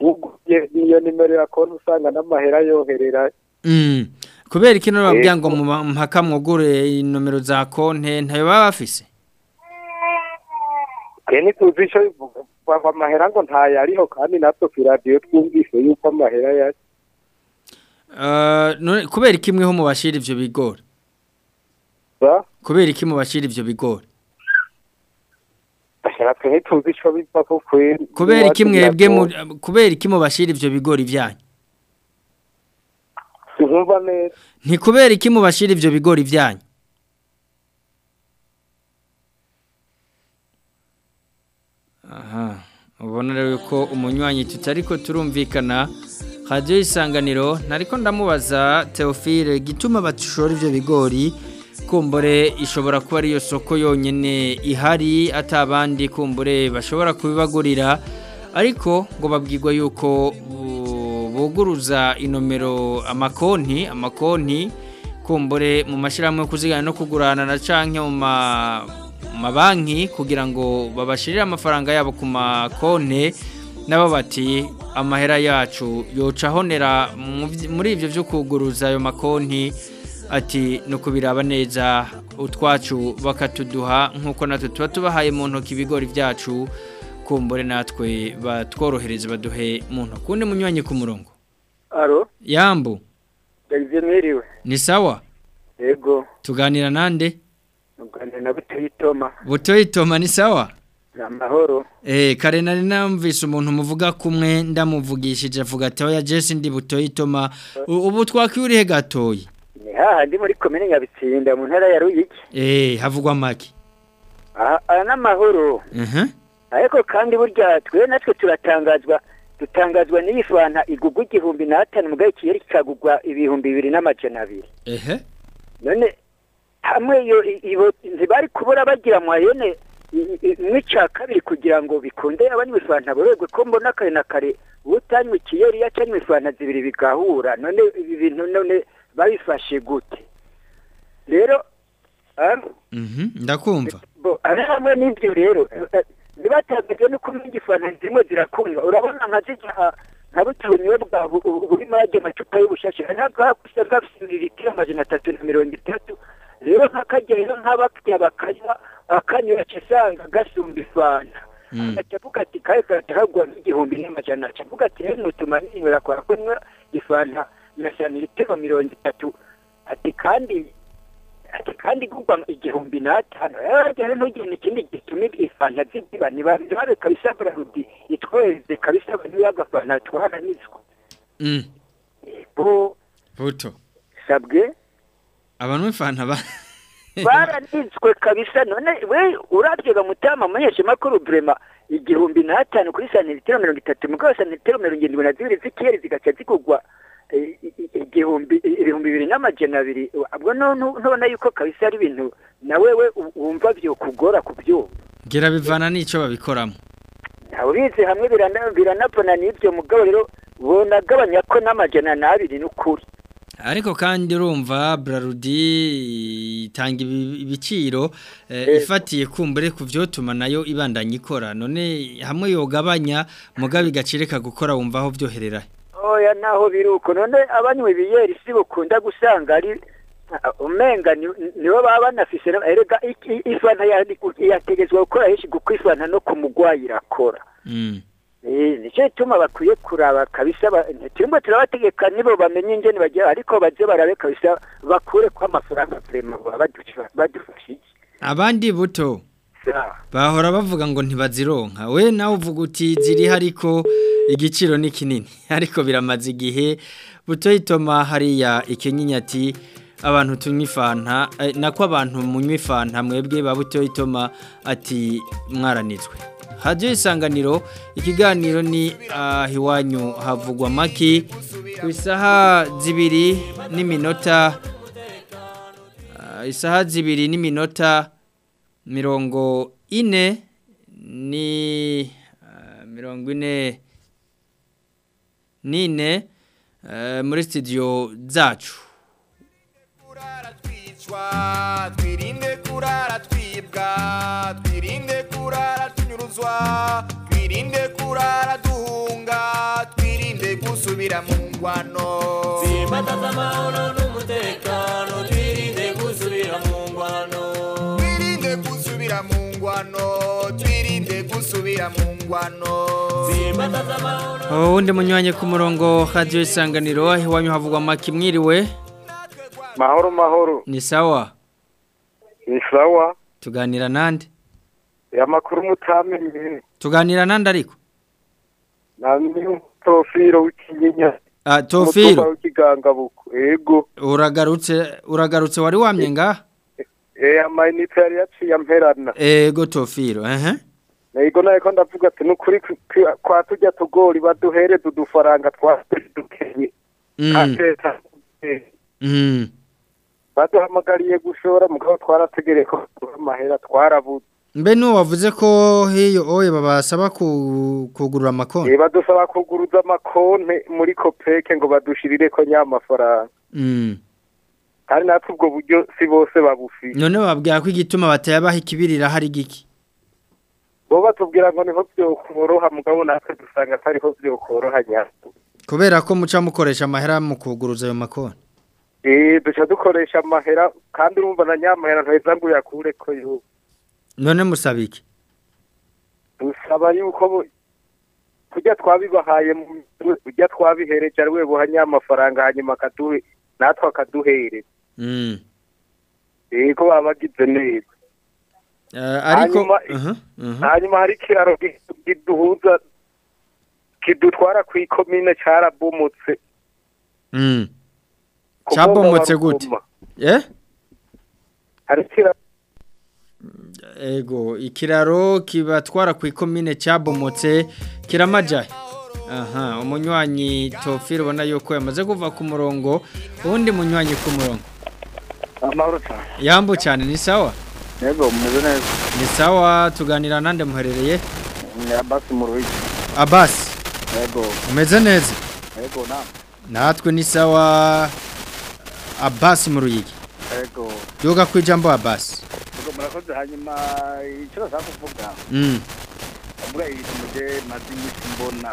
Uguye niyo nimero ya konti usanga n'amahera yoherera mm. Kubera iki no Ego. babwira ngo mpaka mwugure inomero za konte ntayo baba bafise? Twe ntituzi ico bivuga ngo amahera ngo ntayariho kandi natwe ku iradiyo twumvise yuko amahera yari Uh, none kubera iki mweho mubashira ivyo bigori? Ba? Kubera iki mubashira ivyo bigori? Kubera iki mwebwe kubera iki mubashira ivyo bigori vyanyu? Sinkumva neza. Nti kubera iki mubashira ivyo bigori vyanyu aha ubona rero ko umunywanyi tutariko turumvikana. Radio isanganiro nariko ndamubaza Theophile gituma batushora ivyo bigori kumbure ishobora kuba ariyo soko yonyene ihari atabandi kumbure bashobora kubibagurira. Ariko ngo babwirwa yuko buguruza inomero amakonti amakonti kumbure mu mashyirahamwe yo kuzigana no kugurana na canke mu ma- mu mabanki kugira ngo babashirire amafaranga yabo ku makonti nabo bati amahera yacu yoca ahonera muri ivyo vyo kuguruza ayo makonti. Ati ni ukubiraba neza utwacu bakatuduha nk'uko natwe tuba tubahaye mu ntoki ibigori byacu kumbure natwe batworohereze baduhe mu ntoki. Undi munywanyi ku murongo. Aro yambu. Mwiriwe ni sawa? Yego. Tuganira nande? Muganira na butuyitoma butoyi toma ni sawa? Ni amahoro. Eh, kare nari namvise umuntu muvuga kumwe ndamuvugishije avuga ati oya Jesse ndi butoyi toma ubu twakwiriye gatoyi? Ni hahandi muri komine nyabitsinda mu ntara ya ruyigi. Eh havugwa make aha n'amahoro. Mhm ariko kandi burya twe natwe turatangazwa dutangazwa n'iyi fanta igugwa igihumbi n'atanu mugaye kiyeri kikagugwa ibihumbi bibiri n'amajana abiri. Ehe. None hamwe iyo i- ibo ntibari kubura bagira mwayene mwica kabiri kugira ngo bikunde abanywa ifanta borerwe ko mbona kare na kare utanywa ikiyeri yacanywa ifanta zibiri bigahura. None ibi bintu none babifashe gute? Rero ah, mhm ndakumva. Hamwe n'ibyo rero ntibatangajwe no kumenya ifanta zimwe zirakundwa urabona nka zijya nka butubunywe bwa bu- bu- burimo ajya amacupa y'ubushashe ntabwo hakusa gafite litiro amajana atatu na mirongo itatu. Rero nk'akajya rero nk'abakiriya bakanywa akanywa asanga gasumba ifanta agaca avuga ati kahe karatahagwa n'igihumbi n'amajana aca avuga ati rero nutuma ninywera kwa kunywa ifanta na sanilitiro mirongo itatu. Ati kandi ati kandi igurwa igihumbi n'atanu rero ntugire ikindi gituma ifanta zidiba nibabe kabisa bararudi itwohereze kabisa baniwe agafanta twaranizwa mm. Buto. Sabwe? Abantu b'ifanta ba baranizwe kabisa none we urabye bamutama munyeshe makuru brema igihumbi n'atanu kuri sanilitiro mirongo itatu mugabo sanilitiro mirongo irindwi na zibiri z'ikiyeri zigaca i- igihumbi ibihumbi bibiri n'amajana abiri. Ubwo no- no- ntubona yuko kabisa ari ibintu na wewe u- wumva vyokugora kubyumva gira bivana n'ico babikoramo. Ubizi hamwe birana- biranavuna n'ibyo mugabo rero bonagabanya ko n'amajana n'abiri n'ukuri. Ariko kandi urumva Brarudi itanga ibi- ibiciro eh, ifatiye kumbure ku vyotuma na yo ibandanya ikora. None hamwe yogabanya mugabe igacireka gukora wumva aho vyoherera oya naho biri uko none abanywa ibiyeri si bukunda gusanga ari umenga ni- nibo baba banafise na- erega ifanta yategetswe gukora henshi kuko ifanta no ku mugwayi irakora. Mm. Eh, ni cyo gituma bakwiye kuraba kabisa turimo turabategeka nibo bamenye ingene bagira ariko baje barabe kabisa bakure ko amafaranga badufasha badufashije abandi buto. Bahora bavuga ngo ntibazironka. We nawe uvuga uti ziri ariko igiciro ni kinini? Ariko biramaze igihe buto itoma hariya ikinyinya ati abantu tunywa ifanta eh, nako abantu munywa ifanta mwebwe ba buto itoma ati mwaranitswe. Hajyo isanganiro ikiganiro ni ah, iwanyu havugwa maki ku isaha zibiri n'iminota ah, isaha zibiri n'iminota mirongo ine ni ah, mirongo ine nine eh, muri studio zacu. Twirinde kurara twibwa twirinde kurara tunyuruzwa twirinde kurara duhunga twirinde gusubira mu ngwano. Simbataza amahoro n'umutekano ngwano twirinde gusubira mu ngwano Oh, wundi munywanyi ku murongo radio isanganiro iwanyu havugwa maki mwiriwe. Mahoro mahoro. Ni sawa? Ni sawa. Tuganira nande? Amakuru mutamenye tuganira nande ariko? Na niyo profilo w'ikinyinya ah umutumba tofiro w'ikigangabuko ego. Uragarutse uragarutse wari wamye ngaha amayinite yari yaciye amperana ego tofiro ehe ego naye ko ndavuga ati nukuri ku- ku- kwa tujya tugori baduhere udufaranga twadukenye ateta baduhamagariye gushora mugabo twarategereye ko amahera twarabuze mbe n'uwo wavuze ko hiyo oye babasaba ku- kugurura amakonti badusaba kuguruza amakonte muri kopeke ngo badushirire ko nyamafaranga kandi natwe ubwo buryo si bose babufite. None babwira ko igituma batayabaha ikibirira hari giki? Bo batubwira ngo ni ho byokoroha mugabo natwe dusanga atariho byokoroha nyako. Kubera ko muca mukoresha amahera mu kuguruza ayo makonti eh duca dukoresha amahera kandi urumva na nyamahera ntaheza ngo uyakure ko yo none musaba iki? Dusaba yuko kurya twabibahaye mu mitwe, kurya twabihereje ari we buha nyamafaranga hanyuma akaduhe natwe akaduhereza. Ko baba bagize neza ariko Hanyuma- hari ikiraro kiduhuza kidutwara ku ikomine cyabomotse Mugoma wa gute hari ikiraro ego ikiraro kibatwara ku ikomine cyabomotse kiramajaye aha umunywanyi tofiro ubona yuko yamaze kuva ku murongo uwundi munywanyi ku murongo amahoro cyane yambu cyane ni sawa? Yego mumeze neza. Ni sawa tuganira nande muherereye? Ni abasi mu ruhigi abasi yego. Umeze neza? Yego nama natwe ni sawa abasi mu ruyigi yego. Yoga ku ijambo abasi murakoze hanyuma icyo bashaka kuvuga. Mm. avuga ibintu muje maze iminsi mbona.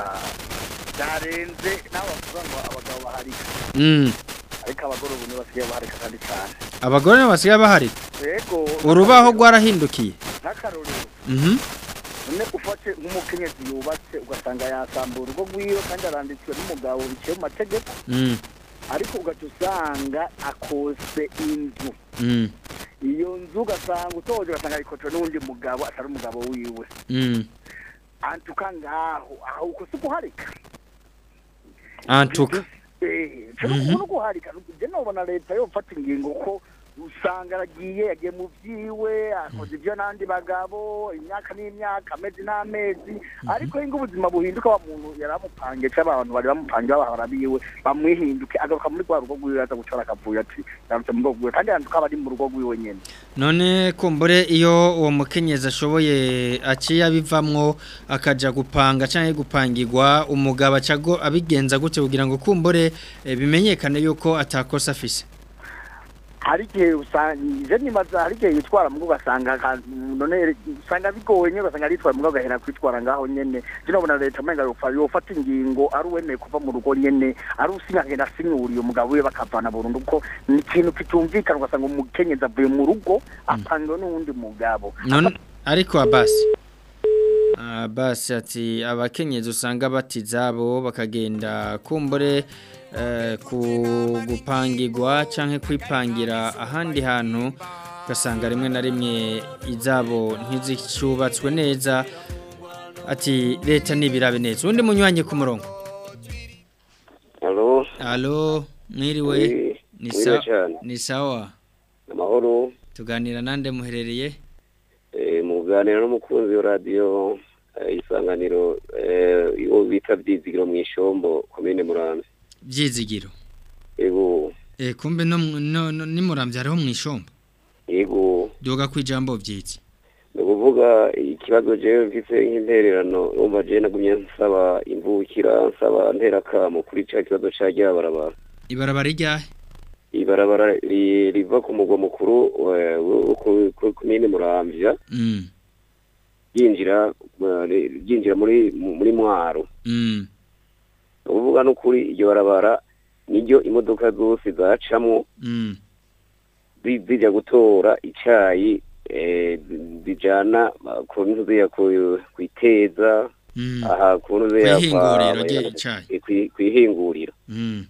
Byarenze nawe bavuga ngo abagabo baharika Mm. Ariko abagore ubu nibo basigaye baharika kandi cyane. Abagore basigaye bahari? Yego. Urubaho rwarahindukiye. Nk'akarorero mhm. None ufate nk'umukenyezi yubatse ugasanga yasambura urugo rwiwe kandi aranditswe n'umugabo biciye mu mategeko. Mm. ariko ugaca usanga akose inzu. Mm. iyo nzu ugasanga utoje ugasanga ayikotewe n'uwundi mugabo atari umugabo wiwe. Mm. antuka ngaho. Aho uko si guharika antuka Mhm. cyo no guharika je nobona leta yo fata ingingo ko usanga aragiye yagiye mu vyiwe akoze ivyo n'andi bagabo imyaka n'imyaka amezi n'amezi. Ariko ingo ubuzima buhinduka wa muntu yari cyangwa abantu bari bamupange babahora biwe bamwihinduke agaruka muri rwa rugo rwiwe aza gucora akavuyo ati yarutse mu rugo rwiwe. Kandi yanduka aba ari mu rugo rwiwe nyene. None kumbure iyo uwo mukenyezi ashoboye aciye abivamwo akaja gupanga cyangwa gupangirwa umugabo abigenza gute kugira ngo kumbure eh, bimenyekane yuko atakosa afise? Hari igihe usanga je nibaza hari igihe yitwara mu ugasanga none usanga bigoye nyine ugasanga yitwara mu agahera kwitwara ngaho nyene. Je nabona leta menga yofa yofata ingingo ari uwemeye kuva mu rugo nyene. Ari usinya agenda asinyuriye umugabo we bakavana burundu kuko ni ikintu kitumvikana ugasanga umukenyezi avuye mu rugo apangiwe n'uwundi mugabo. Ariko abasi basi ati abakenyezi usanga batizabo bakagenda kumbure ku gupangirwa canke kwipangira ahandi hantu ugasanga rimwe na rimwe izabo ntizicubatswe neza ati leta nibirabe neza. Undi munywanyi ku murongo. Alo mwiriwe? Ni sawa? Amahoro. Tuganira nande muherereye? Eh, mu kuganira n'umukunzi wa radiyo eh, isanganiro eh, bita byizigiro mu ishombo komine murambi byizigiro yego eh kumbe no mu- no, no nimuramvye hariho mwishomba yego doga kwijambo byitsi ni ukuvuga ikibazo jewe mfise nk'intererano urumva jewe nagumye nsaba imvukira nsaba nterakamo kuri ca kibazo rya barabara ibarabara ryahe ibarabara ri- riva ku mugwa mukuru wo ku- ku komine muramvya mm. Ryinjira eh, ryinjira muri muri mwaro. Mm. Ni ukuvuga n'ukuri iryo barabara niryo imodoka zose zacamwo mm. Zi- zijya gutora icayi eh, zijana uh, ku kwiteza. Mm. Aha ku Kwihinguriro ry'icayi. kwihinguriro. Mm.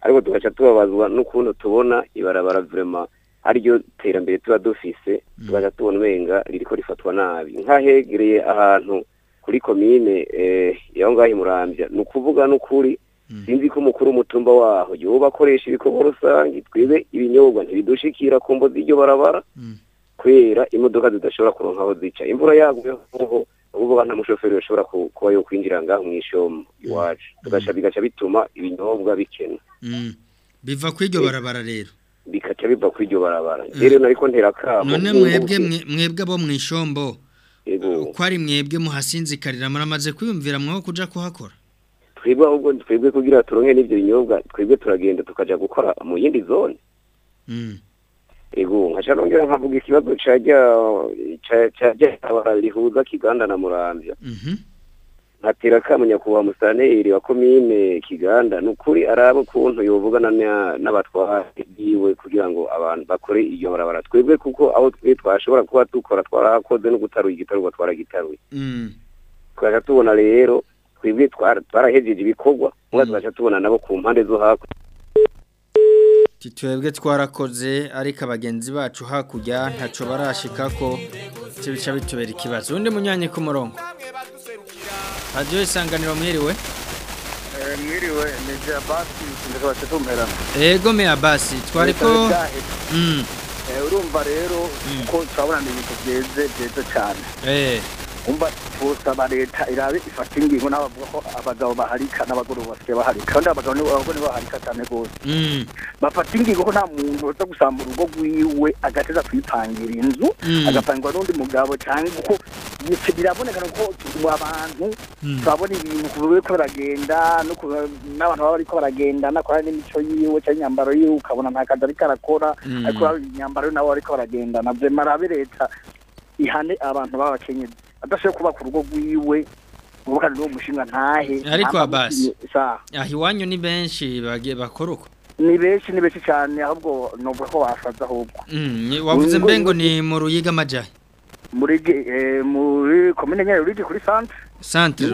Ariko tugaca tubabazwa n'ukuntu tubona ibarabara vrema ari ryo terambere tuba dufise tugaca tubona umenga ririko rifatwa nabi. Nk'ahegereye ahantu kuri komine eh, yaho ngaho imurambya. Ni ukuvuga n'ukuri sinzi ko umukuru w'umutumba waho yoba akoresha ibikorwa rusange. Twebwe ibinyobwa ntibidushikira ku mbo z'iryo barabara kubera imodoka zidashobora kuronka aho zica. Imvura yaguyeho ubu ukuvuga nta mushoferi ushobora ku- kuba yo kwinjira ngaho mu ishombo iwacu. Tugaca bigaca bituma ibinyobwa bikena. Biva kwiryo barabara rero. bikaca biva kuri iryo barabara. Rero nariko ntera kamo none mwebwe mwe- mwebwe abo mwishombo Yego. Ko ari mwebwe muhasinzikarira muramaze kwiyumvira mwaho kuja kuhakora? Twebwe ahubwo twebwe kugira turonke n'ivyo binyobwa twebwe turagenda tukaja gukora mu yindi zone. Mm ego nkaca nongera nkavuga ikibazo barabara rihuza kiganda na muramvya. Nkatera kamo nyakubahwa musaneri wa komine kiganda. Ni ukuri araba ukuntu yovugana na- n'abatware biwe kugira ngo abantu bakore iyo barabara. Twebwe kuko aho twe twashobora kuba dukora twarahakoze no gutaruye igitarugwa twaragitaruye. Mm. Tugaca tubona rero twebwe twara- twarahejeje ibikorwa. Muga tugaca tubona nabo ku mpande zo hakurya Ati twebwe twarakoze ariko abagenzi bacu hakurya ntaco barashikako ivyo bica bitubera ikibazo. Undi munywanyi ku murongo. Radio isanganiro mwiriwe mwiriwe ni jabasi ndakaba tumerana ego me abasi twariko mm. Urumva rero ko turabona ibintu byeze byeze cyane. Eh. Umva twosaba leta irabe ifata ingingo n'abavuga ko abagabo baharika n'abagore basigaye baharika. Kandi abagabo abagore baharika cyane rwose mm. Bafata ingingo ko nta muntu uza gusambura urugo rwiwe agateza kwipangira inzu Mm. agapangwa n'undi mugabo cyangwa kuko biraboneka ko abantu Mm. turabona ibintu ku biriko baragenda n'abantu baba bariko baragenda nakora n'imico yiwe cyangwa imyambaro yiwe ukabona nta kazi ariko arakora ariko imyambaro nawe ariko baragenda navyo marabe leta ihane abantu b'abakenyezi adashoboye kubaka urugo rwiwe ubukana n'uwo mushinga ntahe. Ariko abasi aho iwanyu ni benshi bakora uko? Ni benshi ni benshi cyane ahubwo novuga ko basaza ahubwo. Mm, ni- wavuze Ngo- mbengo ni mu ruyiga majahe muri eh, muri komine nyayo rigi kuri centre. Centre ni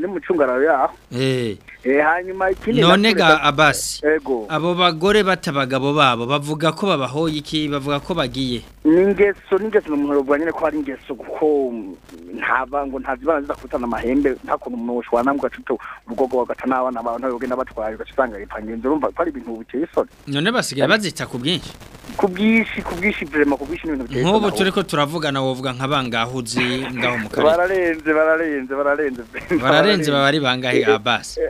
ni mucungararo yaho. Eh. Hanyuma ikindi none ga abasi abo bagore bata abagabo babo bavuga ko babahoye iki? Bavuga ko bagiye? Ni ingeso ni umuntu nyine ko ari ingeso kuko mm, ntaba ngo ntazibana ziza kutana amahembe nta kuntu umuntu woshwana ngo gacuto urugogo bagata n'abana bawe ntayogenda batwaye yipangira inzu urumva ko ari ibintu biteye isoni. None basigaye bazita ku bwinshi. Ku bwinshi ku bwinshi vrema ku bwinshi n'ibintu biteye isoni. Nk'ubu ahubwo. turiko turavugana wovuga nka bangahuzi ngaho mu kare bararenze bararenze bararenze bararenze baba ari bangahe abasi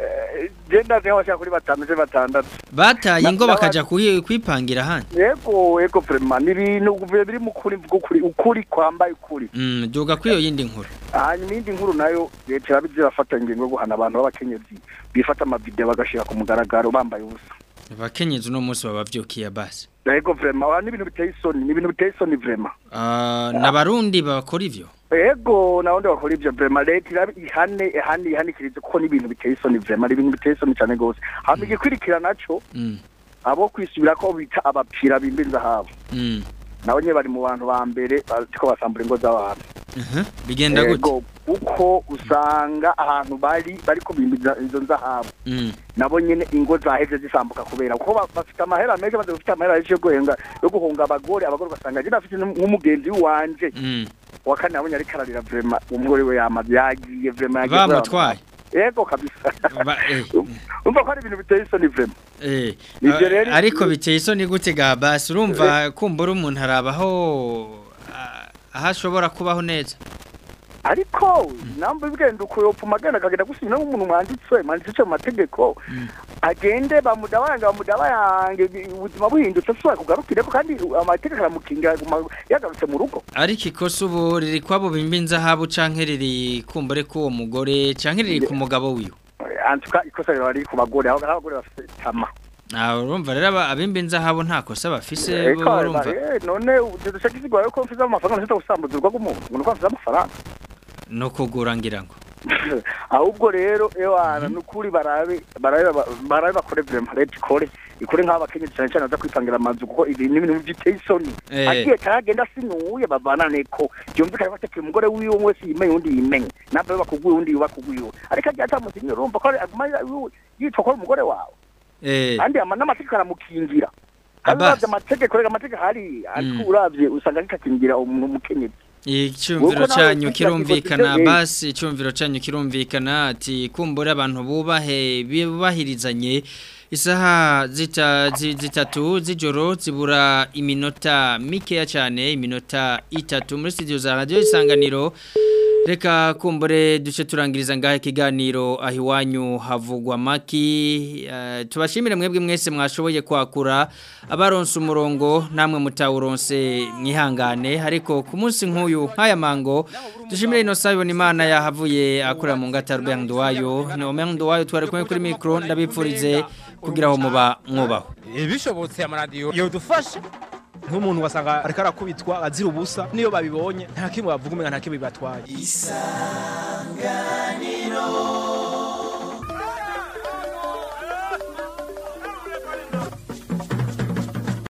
Je ndazi nko bashaka kuri batanu je batandatu. Bataye ingo kwi- kwipangira ahandi yego yego vrema ni ibintu biri mu kuri ukuri kwambaye ukuri. Mm, duga kuri iyo yindi nkuru. Hanyuma iyindi nkuru na yo leta irabizi irafata ingingo yo guhana abantu b'abakenyezi bifata amavideo bagashira ku mugaragaro bambaye ubusa. Abakenyezi uno munsi babavyukiye abasi yego vrema aha ni ibintu biteye isoni ni ibintu biteye isoni vrema Ah, n'abarundi bakora ivyo? Yego nawundi bakora ivyo vrema leta irabi ihane ihane ihanikirize kuko ni ibintu biteye isoni vrema ni ibintu biteye isoni cyane gose hama igikurikira naco Mm, abo kwisubira ko bita abapfira bimba inzahabu mm. Nabo nyine bari mu bantu ba mbere bariko basambura ingo z'abantu bigenda gute Yego, kuko usanga ahantu bari bariko bimbiza izo nzahabu Mm. nabo nyene ingo zaheze zisambuka kubera kuko ba- bafite amahera menshi baze bafite amahera yo guhenga yo guhunga abagore abagore ugasanga je nafite nk'umugenzi wanje Mm. wa kane nabonye ariko ararira vrema umugore we yamaze yagiye vrema yagiye Bamutwaye? Yego kabisa. Eh. umva ko ari ibintu biteye isoni vrema Eh, eh, ariko biteye isoni gute ga basi urumva kumbura umuntu arabaho ah, aho ashobora kubaho neza ariko namba bigenda ukuyopfuma agenda akagenda gusubira nk'umuntu mwanditswe mwanditse mu mategeko agende bamudabanga bamudabayange ubuzima buhindutse asubira kugarukireko kandi amategeko aramukingira yagarutse mu rugo. Ariko ikosa ubu riri kwabo bimba inzahabu canke riri kumbure k'uwo mugore canke riri ku mugabo wiwe antuka ikosa rero riri ku bagore aho abagore bafite tama. Urumva rero abimba inzahabu nta kosa bafise urumva eh, none dushaka isigura yuko mfize amafaranga ntashobora gusambuzurwa bw'umuntu umuntu ko mfize amafaranga. No kugura ngira ngo ahubwo rero ewana nukuri barabe barabe bakore vraiment leta ikore. Ikore nk'abakenyezi cyane cyane baza kwipangira amazu kuko ibi ni ibintu biteye isoni. Eh. agiye taragenda asinuye bavanane ko byumvikane batekeye umugore wiwe wese yimenye undi yimenye nabe bakugwiye undi bakugwiye ariko agiye atamusinyira urumva ko aguma yitwa ko umugore wawe. Eh. Kandi ama n'amategeko aramukingira. Kandi uravye amategeko rero amategeko hari Mm. uravye usanga gikakingira umuntu umukenyezi. Icyumviro cyanyu kirumvikana basi icyumviro cyanyu kirumvikana ati kumbure abantu bubahe bubahirizanye isaha zita, zi- zitatu z'ijoro zibura iminota mikeya cyane iminota itatu. Muri studio za radio isanganiro reka kumbure duce turangiriza ngaho ikiganiro aho iwanyu havugwa maki Eh, tubashimire mwebwe mwese mwashoboye kwakura abaronse umurongo namwe mutawuronse mwihangane. Ariko ku munsi nk'uyu nk'aya mango dushimire ino sabibona imana yahavuye akorera mu ngata Robert Nduwayo. Ni Omer Nduwayo twari kumwe kuri micro ndabipfurize kugira aho muba mwubaho. Bishobotse amaradiyo. Yodufasha nk'umuntu wasanga ariko arakubitwa azira ubusa niyo babibonye nta kimwe bavuga umenga nta kimwe bibatwaye. Isanganiro.